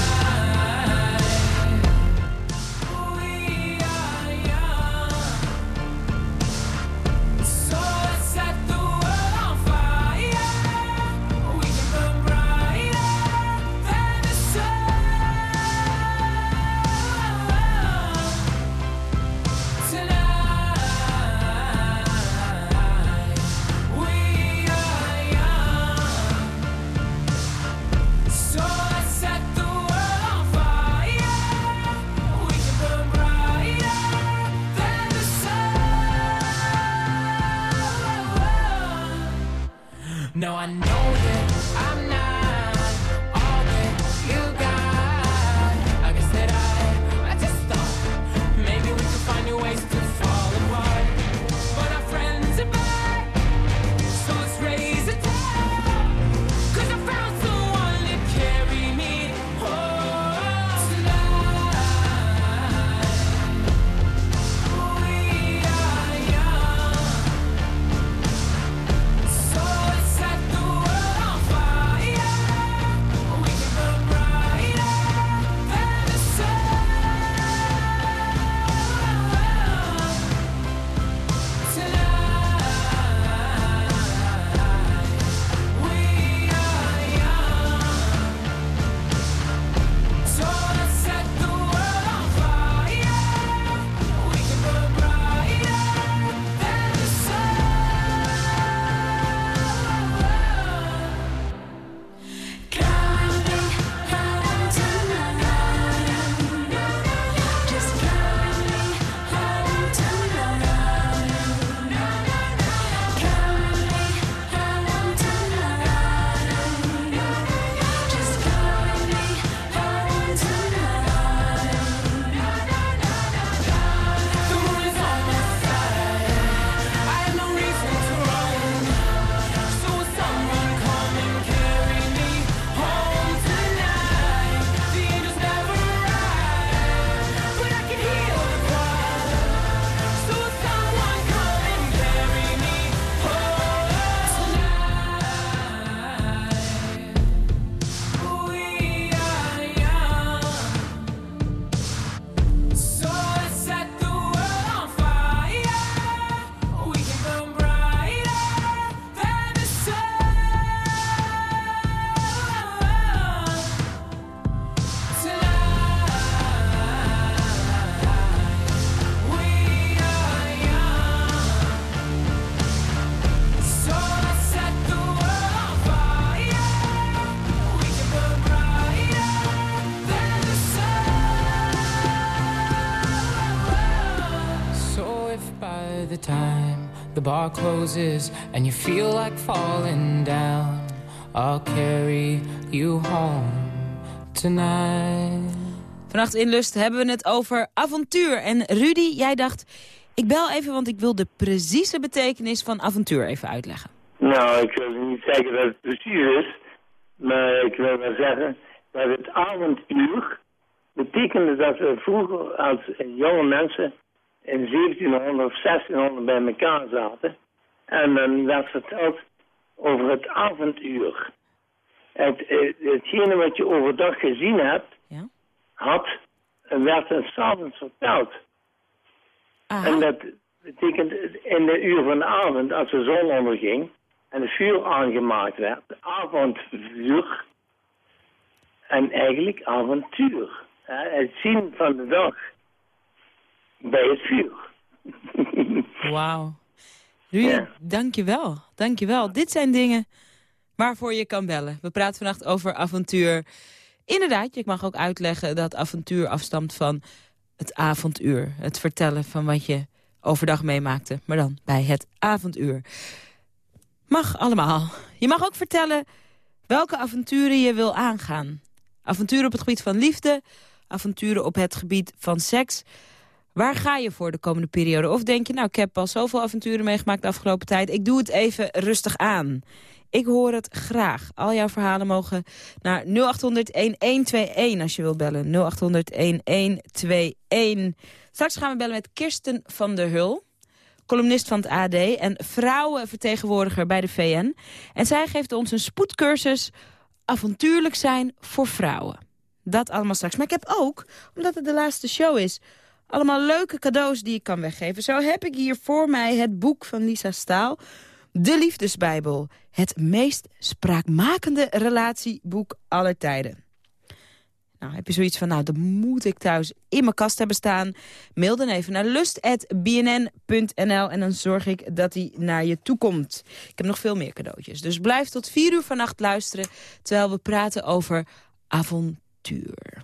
Bar closes and you feel like falling down, I'll carry you home tonight. Vannacht in Lust hebben we het over avontuur. En Rudy, jij dacht, Ik bel even, want ik wil de precieze betekenis van avontuur even uitleggen. Nou, ik wil niet zeggen dat het precies is, maar ik wil wel zeggen dat het avonduur betekende dat we vroeger als jonge mensen in 1700 of 1600 bij elkaar zaten. En dan werd verteld over het avonduur. Het, hetgene wat je overdag gezien hebt, had, werd het s'avonds verteld. En dat betekent in de uur van de avond, als de zon onderging en het vuur aangemaakt werd, avondvuur en eigenlijk avontuur. Hè, Het zien van de dag bij het vuur. Wauw. Ruud, dankjewel. Dankjewel. Dit zijn dingen waarvoor je kan bellen. We praten vannacht over avontuur. Inderdaad, je mag ook uitleggen dat avontuur afstamt van het avonduur. Het vertellen van wat je overdag meemaakte, maar dan bij het avonduur. Mag allemaal. Je mag ook vertellen welke avonturen je wil aangaan. Avonturen op het gebied van liefde, avonturen op het gebied van seks. Waar ga je voor de komende periode? Of denk je, nou, ik heb al zoveel avonturen meegemaakt de afgelopen tijd. Ik doe het even rustig aan. Ik hoor het graag. Al jouw verhalen mogen naar 0800-1121 als je wilt bellen. 0800-1121. Straks gaan we bellen met Kirsten van der Hul. Columnist van het AD en vrouwenvertegenwoordiger bij de VN. En zij geeft ons een spoedcursus avontuurlijk zijn voor vrouwen. Dat allemaal straks. Maar ik heb ook, omdat het de laatste show is... allemaal leuke cadeaus die ik kan weggeven. Zo heb ik hier voor mij het boek van Lisa Staal... De Liefdesbijbel. Het meest spraakmakende relatieboek aller tijden. Nou, heb je zoiets van, nou, dat moet ik thuis in mijn kast hebben staan. Mail dan even naar lust.bnn.nl en dan zorg ik dat hij naar je toe komt. Ik heb nog veel meer cadeautjes. Dus blijf tot vier uur vannacht luisteren... terwijl we praten over avontuur.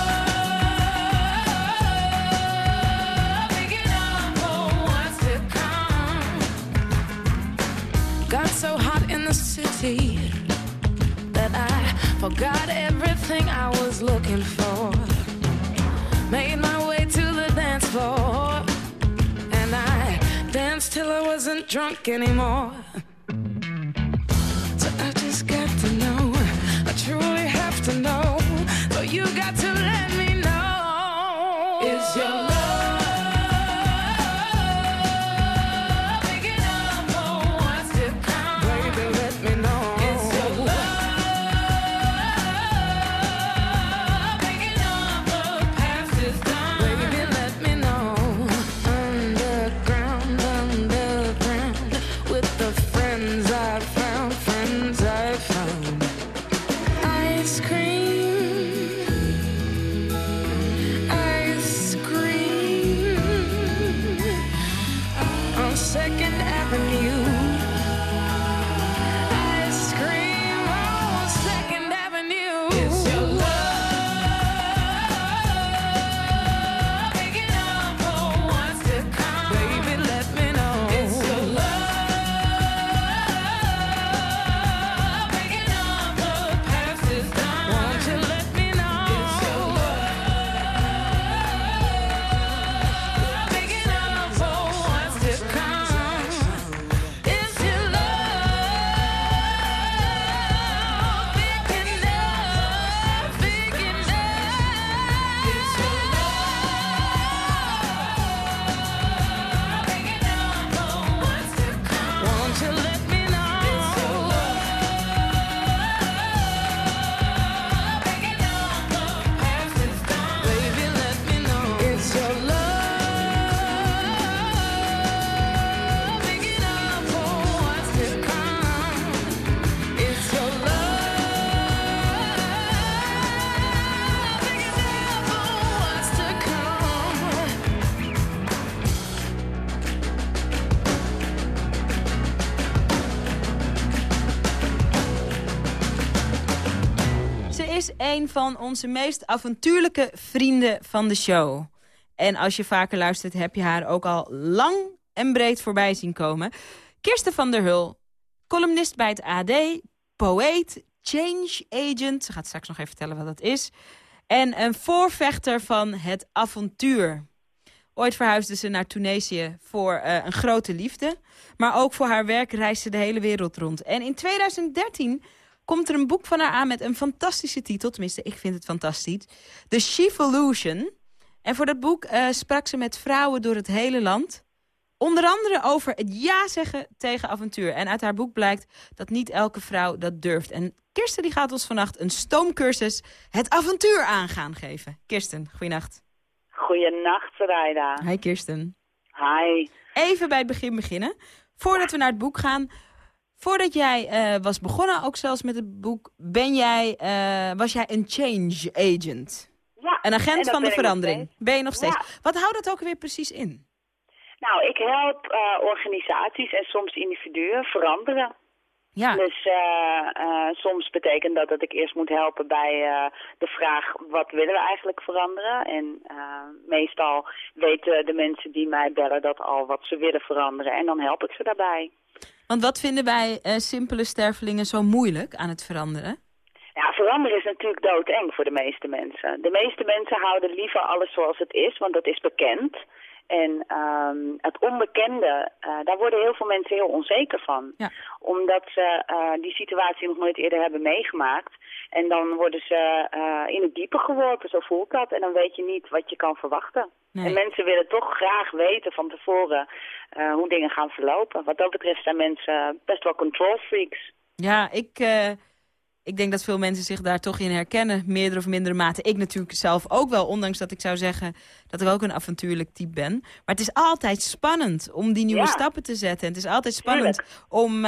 Got so hot in the city that I forgot everything I was looking for. Made my way to the dance floor, and I danced till I wasn't drunk anymore. So I just got to know, I truly have to know. So you got to een van onze meest avontuurlijke vrienden van de show. En als je vaker luistert, heb je haar ook al lang en breed voorbij zien komen. Kirsten van der Hul, columnist bij het AD, poëet, change agent. Ze gaat straks nog even vertellen wat dat is. En een voorvechter van het avontuur. Ooit verhuisde ze naar Tunesië voor eh, een grote liefde. Maar ook voor haar werk reisde de hele wereld rond. En in 2013 komt er een boek van haar aan met een fantastische titel. Tenminste, ik vind het fantastisch. The Shevolution. En voor dat boek eh, sprak ze met vrouwen door het hele land. Onder andere over het ja zeggen tegen avontuur. En uit haar boek blijkt dat niet elke vrouw dat durft. En Kirsten die gaat ons vannacht een stoomcursus het avontuur aangaan geven. Kirsten, goeienacht. Goeienacht, Sarayda. Hi Kirsten. Hi. Even bij het begin beginnen. Voordat we naar het boek gaan. Voordat jij eh, was begonnen, ook zelfs met het boek, ben jij, eh, was jij een change agent. Ja, Een en agent van de verandering. Ben je nog steeds. Ja. Wat houdt dat ook weer precies in? Nou, ik help eh, organisaties en soms individuen veranderen. Ja. Dus soms betekent dat dat ik eerst moet helpen bij de vraag wat willen we eigenlijk veranderen. En meestal weten de mensen die mij bellen dat al wat ze willen veranderen. En dan help ik ze daarbij. Want wat vinden wij eh, simpele stervelingen zo moeilijk aan het veranderen? Ja, veranderen is natuurlijk doodeng voor de meeste mensen. De meeste mensen houden liever alles zoals het is, want dat is bekend. En ehm, het onbekende, eh, daar worden heel veel mensen heel onzeker van. Omdat ze eh, die situatie nog nooit eerder hebben meegemaakt. En dan worden ze eh, in het diepe geworpen, zo voelt dat. En dan weet je niet wat je kan verwachten. Nee. En mensen willen toch graag weten van tevoren eh, hoe dingen gaan verlopen. Wat dat betreft zijn mensen best wel control freaks. Ja, ik, eh, ik denk dat veel mensen zich daar toch in herkennen. Meerdere of mindere mate. Ik natuurlijk zelf ook wel. Ondanks dat ik zou zeggen dat ik ook een avontuurlijk type ben. Maar het is altijd spannend om die nieuwe Ja. stappen te zetten. En het is altijd spannend om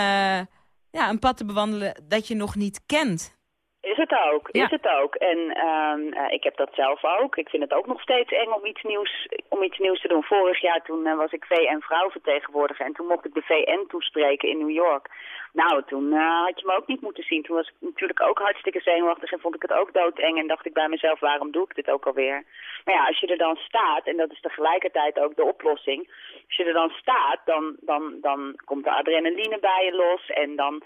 ja, een pad te bewandelen dat je nog niet kent. Is het ook, is het ook. En eh, ik heb dat zelf ook. Ik vind het ook nog steeds eng om iets nieuws, om iets nieuws te doen. Vorig jaar toen eh, was ik VN-vrouwvertegenwoordiger en toen mocht ik de VN toespreken in New York. Nou, toen eh, had je me ook niet moeten zien. Toen was ik natuurlijk ook hartstikke zenuwachtig en vond ik het ook doodeng. En dacht ik bij mezelf, waarom doe ik dit ook alweer? Maar ja, als je er dan staat, en dat is tegelijkertijd ook de oplossing. Als je er dan staat, dan, dan, dan komt de adrenaline bij je los en dan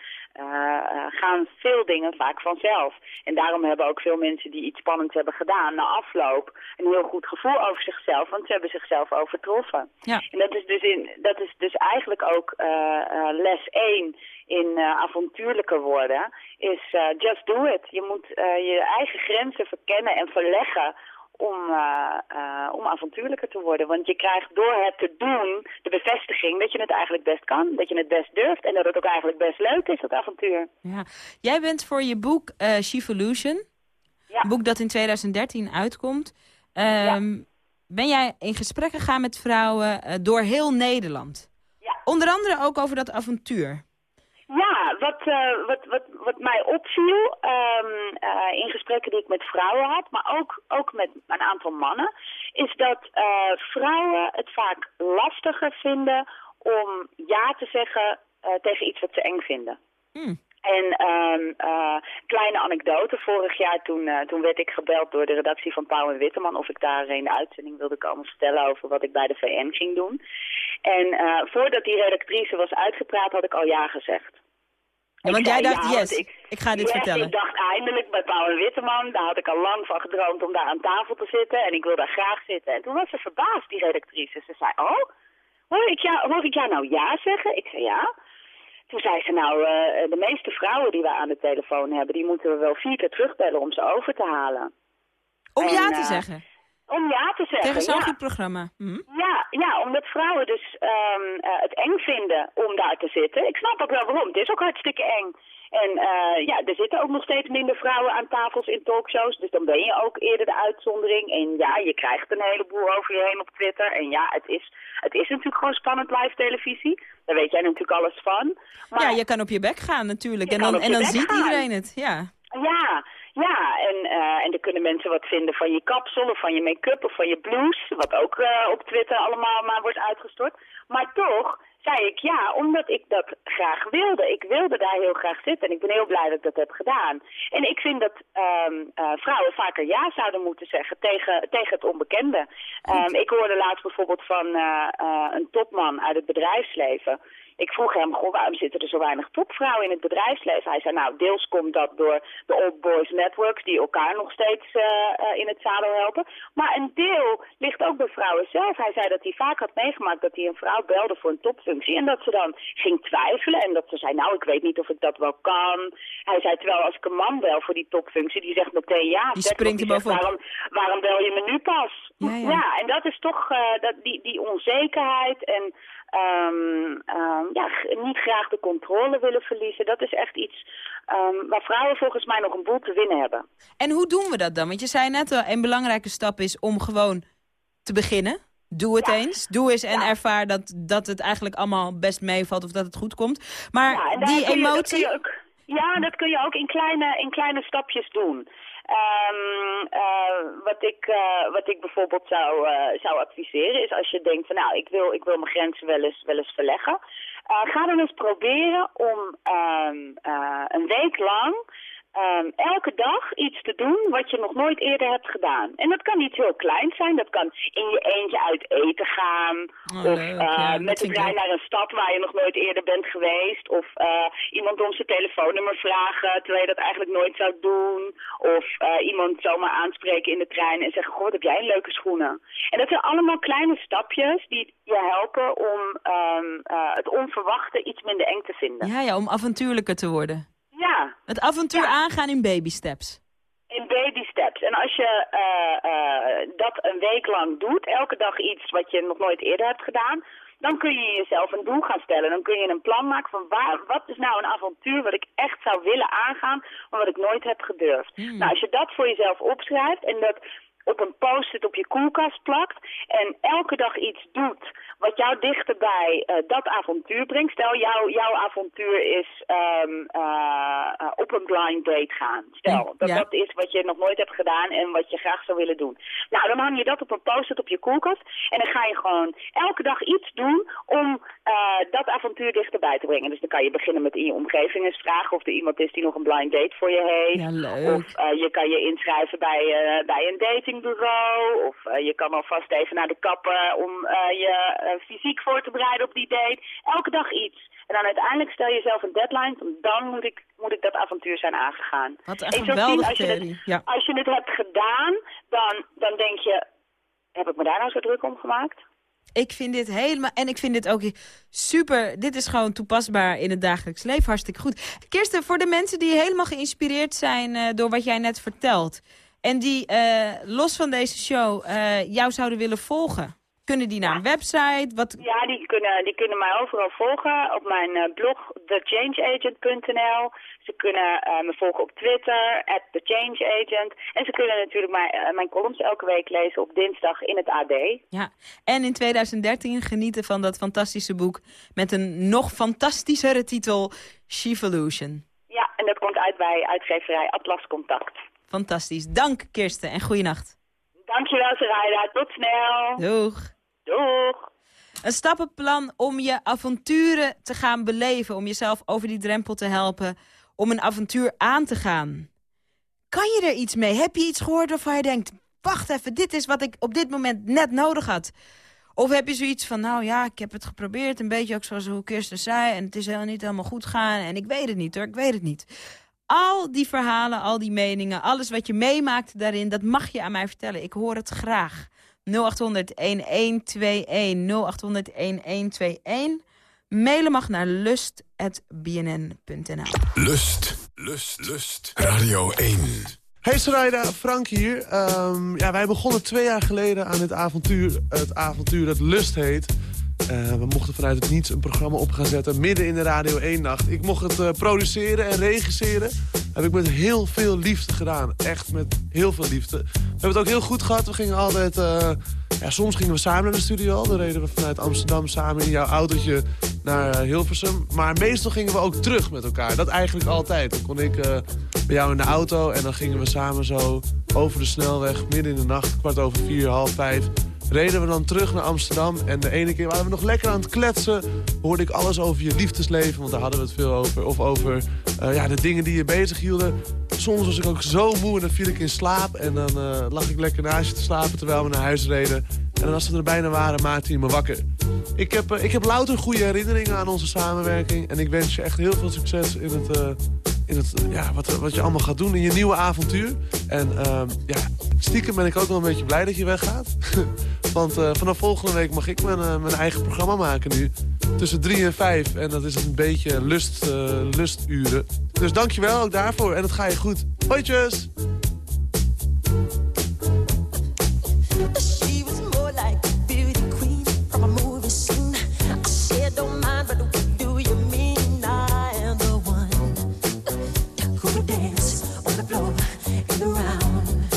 gaan veel dingen vaak vanzelf. En daarom hebben ook veel mensen die iets spannends hebben gedaan, na afloop een heel goed gevoel over zichzelf, want ze hebben zichzelf overtroffen. Ja. En dat is dus, in, dat is dus eigenlijk ook eh, eh, les 1 in eh, avontuurlijker worden, is eh, just do it. Je moet eh, je eigen grenzen verkennen en verleggen om, eh, eh, om avontuurlijker te worden. Want je krijgt door het te doen de bevestiging dat je het eigenlijk best kan, dat je het best durft en dat het ook eigenlijk best leuk is, dat avontuur. Ja. Jij bent voor je boek eh Shevolution, een boek dat in 2013 uitkomt... ehm, ben jij in gesprek gegaan met vrouwen door heel Nederland. Onder andere ook over dat avontuur. Wat, eh, wat, wat, wat mij opviel ehm, eh, in gesprekken die ik met vrouwen had, maar ook, ook met een aantal mannen, is dat eh, vrouwen het vaak lastiger vinden om ja te zeggen tegen iets wat ze eng vinden. En ehm eh, kleine anekdote, vorig jaar toen, toen werd ik gebeld door de redactie van Pauw en Witteman of ik daar de uitzending wilde komen vertellen over wat ik bij de VN ging doen. En voordat die redactrice was uitgepraat had ik al ja gezegd. Ja, want jij dacht, ja, yes, ik ga dit yes, vertellen. ik dacht eindelijk bij Pauw en Witteman. Daar had ik al lang van gedroomd om daar aan tafel te zitten. En ik wil daar graag zitten. En toen was ze verbaasd, die redactrice. Ze zei, oh, hoor ik jou, hoor ik jou nou ja zeggen? Ik zei ja. Toen zei ze, nou, eh, de meeste vrouwen die we aan de telefoon hebben... die moeten we wel vier keer terugbellen om ze over te halen. Om En, ja te eh, zeggen. Om ja te zeggen, Tegen zo'n ja. goed programma. Hm? Ja, ja, omdat vrouwen dus ehm, eh, het eng vinden om daar te zitten. Ik snap ook wel waarom. Het is ook hartstikke eng. En eh, ja, er zitten ook nog steeds minder vrouwen aan tafels in talkshows. Dus dan ben je ook eerder de uitzondering. En ja, je krijgt een heleboel over je heen op Twitter. En ja, het is, het is natuurlijk gewoon spannend live televisie. Daar weet jij natuurlijk alles van. Maar Ja, je kan op je bek gaan natuurlijk. En dan, en dan ziet gaan. iedereen het. Ja. Ja, ja, en, eh en dan kunnen mensen wat vinden van je kapsel of van je make-up of van je blouse, wat ook eh, op Twitter allemaal maar wordt uitgestort. Maar toch zei ik ja, omdat ik dat graag wilde. Ik wilde daar heel graag zitten en ik ben heel blij dat ik dat heb gedaan. En ik vind dat ehm, eh, vrouwen vaker ja zouden moeten zeggen tegen, tegen het onbekende. Ehm, ik hoorde laatst bijvoorbeeld van eh, eh, een topman uit het bedrijfsleven. Ik vroeg hem, goh, waarom zitten er zo weinig topvrouwen in het bedrijfsleven? Hij zei, nou, deels komt dat door de Old Boys Networks... die elkaar nog steeds in het zadel helpen. Maar een deel ligt ook bij vrouwen zelf. Hij zei dat hij vaak had meegemaakt dat hij een vrouw belde voor een topfunctie... en dat ze dan ging twijfelen en dat ze zei, nou, ik weet niet of ik dat wel kan. Hij zei, terwijl als ik een man bel voor die topfunctie... die zegt meteen ja. Die springt er bovenop. waarom, waarom bel je me nu pas? Ja, ja. en dat is toch eh, dat, die, die onzekerheid en ehm, ehm, ja, niet graag de controle willen verliezen. Dat is echt iets ehm, waar vrouwen volgens mij nog een boel te winnen hebben. En hoe doen we dat dan? Want je zei net al, een belangrijke stap is om gewoon te beginnen. Doe het eens. Doe eens en ervaar dat, dat het eigenlijk allemaal best meevalt of dat het goed komt. Maar die kun je- dat emotie... ook- ja, dat kun je ook in kleine, in kleine stapjes doen. Ehm, eh, wat, ik, eh, wat ik bijvoorbeeld zou, eh, zou adviseren is als je denkt van nou, ik wil, ik wil mijn grenzen wel eens, wel eens verleggen. ga dan eens proberen om ehm, eh, een week lang ehm, elke dag iets te doen wat je nog nooit eerder hebt gedaan. En dat kan iets heel kleins zijn. Dat kan in je eentje uit eten gaan. Oh, of leuk. eh, Ja, met de trein naar een stad waar je nog nooit eerder bent geweest. Of eh, iemand om zijn telefoonnummer vragen terwijl je dat eigenlijk nooit zou doen. Of eh, iemand zomaar aanspreken in de trein en zeggen, goh, wat heb jij leuke schoenen. En dat zijn allemaal kleine stapjes die je helpen om eh, het onverwachte iets minder eng te vinden. Ja, ja, om avontuurlijker te worden. Ja. Het avontuur aangaan in baby steps. In baby steps. En als je eh, eh, dat een week lang doet, elke dag iets wat je nog nooit eerder hebt gedaan, dan kun je jezelf een doel gaan stellen. Dan kun je een plan maken van waar, wat is nou een avontuur wat ik echt zou willen aangaan, maar wat ik nooit heb gedurfd. Nou, als je dat voor jezelf opschrijft en dat op een post-it op je koelkast plakt en elke dag iets doet wat jou dichter bij eh, dat avontuur brengt. Stel, jou, jouw avontuur is ehm, eh, eh, op een blind date gaan. Stel, dat ja. dat is wat je nog nooit hebt gedaan en wat je graag zou willen doen. Nou, dan hang je dat op een post-it op je koelkast en dan ga je gewoon elke dag iets doen om dat avontuur dichterbij te brengen. Dus dan kan je beginnen met in je omgeving eens vragen of er iemand is die nog een blind date voor je heeft. Ja, leuk. Of je kan je inschrijven bij, bij een datingbureau. Of eh, je kan alvast even naar de kapper om eh, je eh, fysiek voor te bereiden op die date. Elke dag iets. En dan uiteindelijk stel je jezelf een deadline. Dan moet ik, moet ik dat avontuur zijn aangegaan. Wat een geweldige als je het- theorie. Ja. Als je het hebt gedaan, dan, dan denk je... Heb ik me daar nou zo druk om gemaakt? Ik vind dit helemaal... En ik vind dit ook super... Dit is gewoon toepasbaar in het dagelijks leven. Hartstikke goed. Kirsten, voor de mensen die helemaal geïnspireerd zijn door wat jij net vertelt... en die eh, los van deze show eh, jou zouden willen volgen... kunnen die naar een website? Wat... Ja, die kunnen, die kunnen mij overal volgen. Op mijn eh, blog thechangeagent.nl. Ze kunnen me volgen op Twitter, at thechangeagent. En ze kunnen natuurlijk mijn, mijn columns elke week lezen op dinsdag in het AD. Ja, en in 2013 genieten van dat fantastische boek... met een nog fantastischere titel, Shevolution. Ja, en dat komt uit bij uitgeverij Atlas Contact. Fantastisch. Dank, Kirsten, en goeienacht. Dankjewel, Sarayda. Tot snel. Doeg. Doeg. Een stappenplan om je avonturen te gaan beleven. Om jezelf over die drempel te helpen. Om een avontuur aan te gaan. Kan je er iets mee? Heb je iets gehoord waarvan je denkt... wacht even, dit is wat ik op dit moment net nodig had. Of heb je zoiets van, nou ja, ik heb het geprobeerd. Een beetje ook zoals hoe Kirsten zei. En het is helemaal niet helemaal goed gaan. En ik weet het niet hoor, ik weet het niet. Al die verhalen, al die meningen, alles wat je meemaakt daarin... dat mag je aan mij vertellen. Ik hoor het graag. 0800-1121, 0800-1121. Mailen mag naar lust.bnn.nl. Lust, lust, lust. Radio 1. Hey Sarayda, Frank hier. Ehm, ja, wij begonnen twee jaar geleden aan dit avontuur. Het avontuur dat Lust heet. Eh, we mochten vanuit het niets een programma op gaan zetten midden in de Radio 1-nacht. Ik mocht het eh, produceren en regisseren. heb ik met heel veel liefde gedaan. Echt met heel veel liefde. We hebben het ook heel goed gehad. We gingen altijd... eh, ja, soms gingen we samen naar de studio. Dan reden we vanuit Amsterdam samen in jouw autootje naar Hilversum. Maar meestal gingen we ook terug met elkaar. Dat eigenlijk altijd. Dan kon ik bij jou in de auto en dan gingen we samen zo over de snelweg... midden in de nacht, kwart over vier, half vijf reden we dan terug naar Amsterdam. En de ene keer waren we nog lekker aan het kletsen. Hoorde ik alles over je liefdesleven, want daar hadden we het veel over. Of over eh, ja, de dingen die je bezig hielden. Soms was ik ook zo moe en dan viel ik in slaap. En dan uh, lag ik lekker naast je te slapen terwijl we naar huis reden. En als we er bijna waren, maakte hij me wakker. Ik heb, eh, ik heb louter goede herinneringen aan onze samenwerking. En ik wens je echt heel veel succes in het in het, ja, wat, wat je allemaal gaat doen in je nieuwe avontuur. En ehm, ja, Stiekem ben ik ook wel een beetje blij dat je weggaat. Want eh, vanaf volgende week mag ik mijn, eh, mijn, eigen programma maken nu. Tussen drie en vijf. En dat is een beetje lust, uh, lusturen. Dus dankjewel ook daarvoor. En het ga je goed. Hoi, tjus! dance on the floor the one?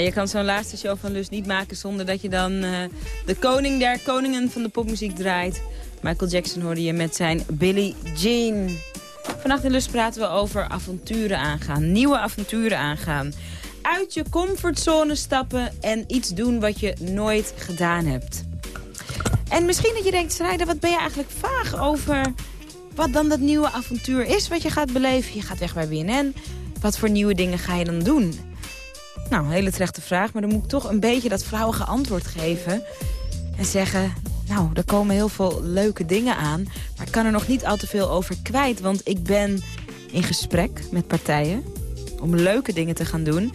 Je kan zo'n laatste show van Lust niet maken zonder dat je dan eh, de koning der koningen van de popmuziek draait. Michael Jackson hoorde je met zijn Billie Jean. Vannacht in Lust praten we over avonturen aangaan, nieuwe avonturen aangaan. Uit je comfortzone stappen en iets doen wat je nooit gedaan hebt. En misschien dat je denkt, Strijder, wat ben je eigenlijk vaag over wat dan dat nieuwe avontuur is wat je gaat beleven. Je gaat weg bij BNN. Wat voor nieuwe dingen ga je dan doen? Nou, een hele terechte vraag, maar dan moet ik toch een beetje dat vrouwige antwoord geven. En zeggen, nou, er komen heel veel leuke dingen aan. Maar ik kan er nog niet al te veel over kwijt, want ik ben in gesprek met partijen om leuke dingen te gaan doen.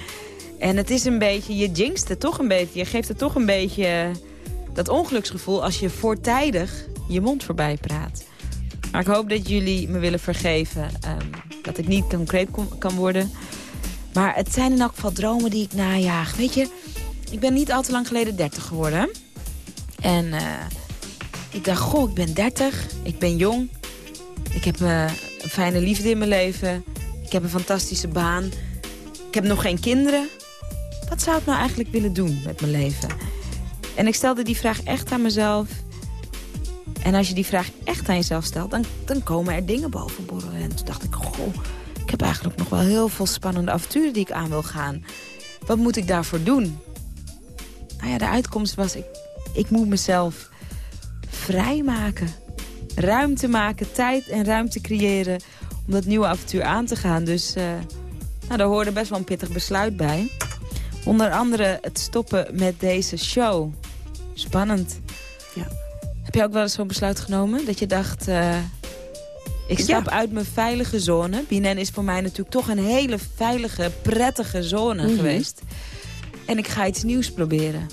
En het is een beetje, je jinxt het toch een beetje. Je geeft het toch een beetje dat ongeluksgevoel als je voortijdig je mond voorbij praat. Maar ik hoop dat jullie me willen vergeven ehm, dat ik niet concreet kan worden. Maar het zijn in elk geval dromen die ik najaag. Weet je, ik ben niet al te lang geleden 30 geworden. En eh, ik dacht, goh, ik ben 30, ik ben jong. Ik heb eh, een fijne liefde in mijn leven. Ik heb een fantastische baan. Ik heb nog geen kinderen. Wat zou ik nou eigenlijk willen doen met mijn leven? En ik stelde die vraag echt aan mezelf. En als je die vraag echt aan jezelf stelt, dan, dan komen er dingen boven borrelen. En toen dacht ik, goh, ik heb eigenlijk nog wel heel veel spannende avonturen die ik aan wil gaan. Wat moet ik daarvoor doen? Nou ja, de uitkomst was, ik, ik moet mezelf vrijmaken. Ruimte maken, tijd en ruimte creëren om dat nieuwe avontuur aan te gaan. Dus eh, nou, daar hoorde best wel een pittig besluit bij. Onder andere het stoppen met deze show. Spannend. Ja. Heb je ook wel eens zo'n besluit genomen? Dat je dacht, eh, ik stap uit mijn veilige zone. BNN is voor mij natuurlijk toch een hele veilige, prettige zone Mhm. geweest. En ik ga iets nieuws proberen.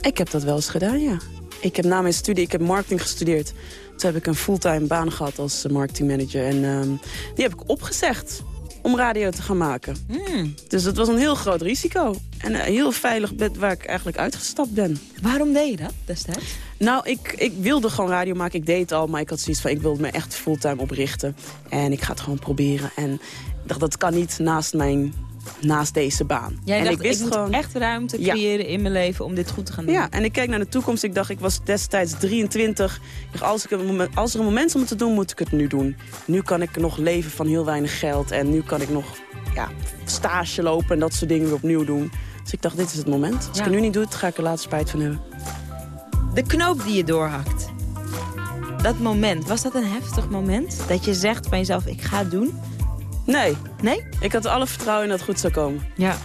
Ik heb dat wel eens gedaan, ja. Ik heb na mijn studie, ik heb marketing gestudeerd. Toen heb ik een fulltime baan gehad als marketingmanager. En ehm, die heb ik opgezegd om radio te gaan maken. Hmm. Dus dat was een heel groot risico. En een heel veilig bed waar ik eigenlijk uitgestapt ben. Waarom deed je dat destijds? Nou, ik, ik wilde gewoon radio maken. Ik deed het al, maar ik had zoiets van... ik wilde me echt fulltime oprichten. En ik ga het gewoon proberen. En ik dacht, dat kan niet naast, mijn, naast deze baan. Jij en dacht, ik wist moet gewoon... echt ruimte Ja. creëren in mijn leven om dit goed te gaan doen. Ja, en ik kijk naar de toekomst. Ik dacht, ik was destijds 23. Ik dacht, als, ik als er een moment is om het te doen, moet ik het nu doen. Nu kan ik nog leven van heel weinig geld. En nu kan ik nog ja, stage lopen en dat soort dingen weer opnieuw doen. Dus ik dacht, dit is het moment. Als Ja. ik het nu niet doe, ga ik er later spijt van hebben. De knoop die je doorhakt. Dat moment, was dat een heftig moment? Dat je zegt van jezelf, ik ga het doen? Nee. Nee? Ik had er alle vertrouwen in dat het goed zou komen. Ja.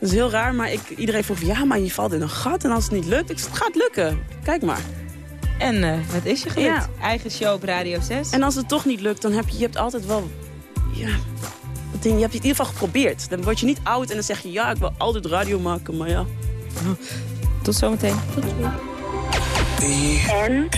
Dat is heel raar, maar ik, iedereen vroeg, ja, maar je valt in een gat. En als het niet lukt, ik zeg, het gaat lukken. Kijk maar. En eh, wat is je gelukt? Ja. Eigen show op Radio 6. En als het toch niet lukt, dan heb je, je hebt altijd wel... Ja, dat ding, je hebt het in ieder geval geprobeerd. Dan word je niet oud en dan zeg je, ja, ik wil altijd radio maken, maar ja. Tot zometeen. Tot En?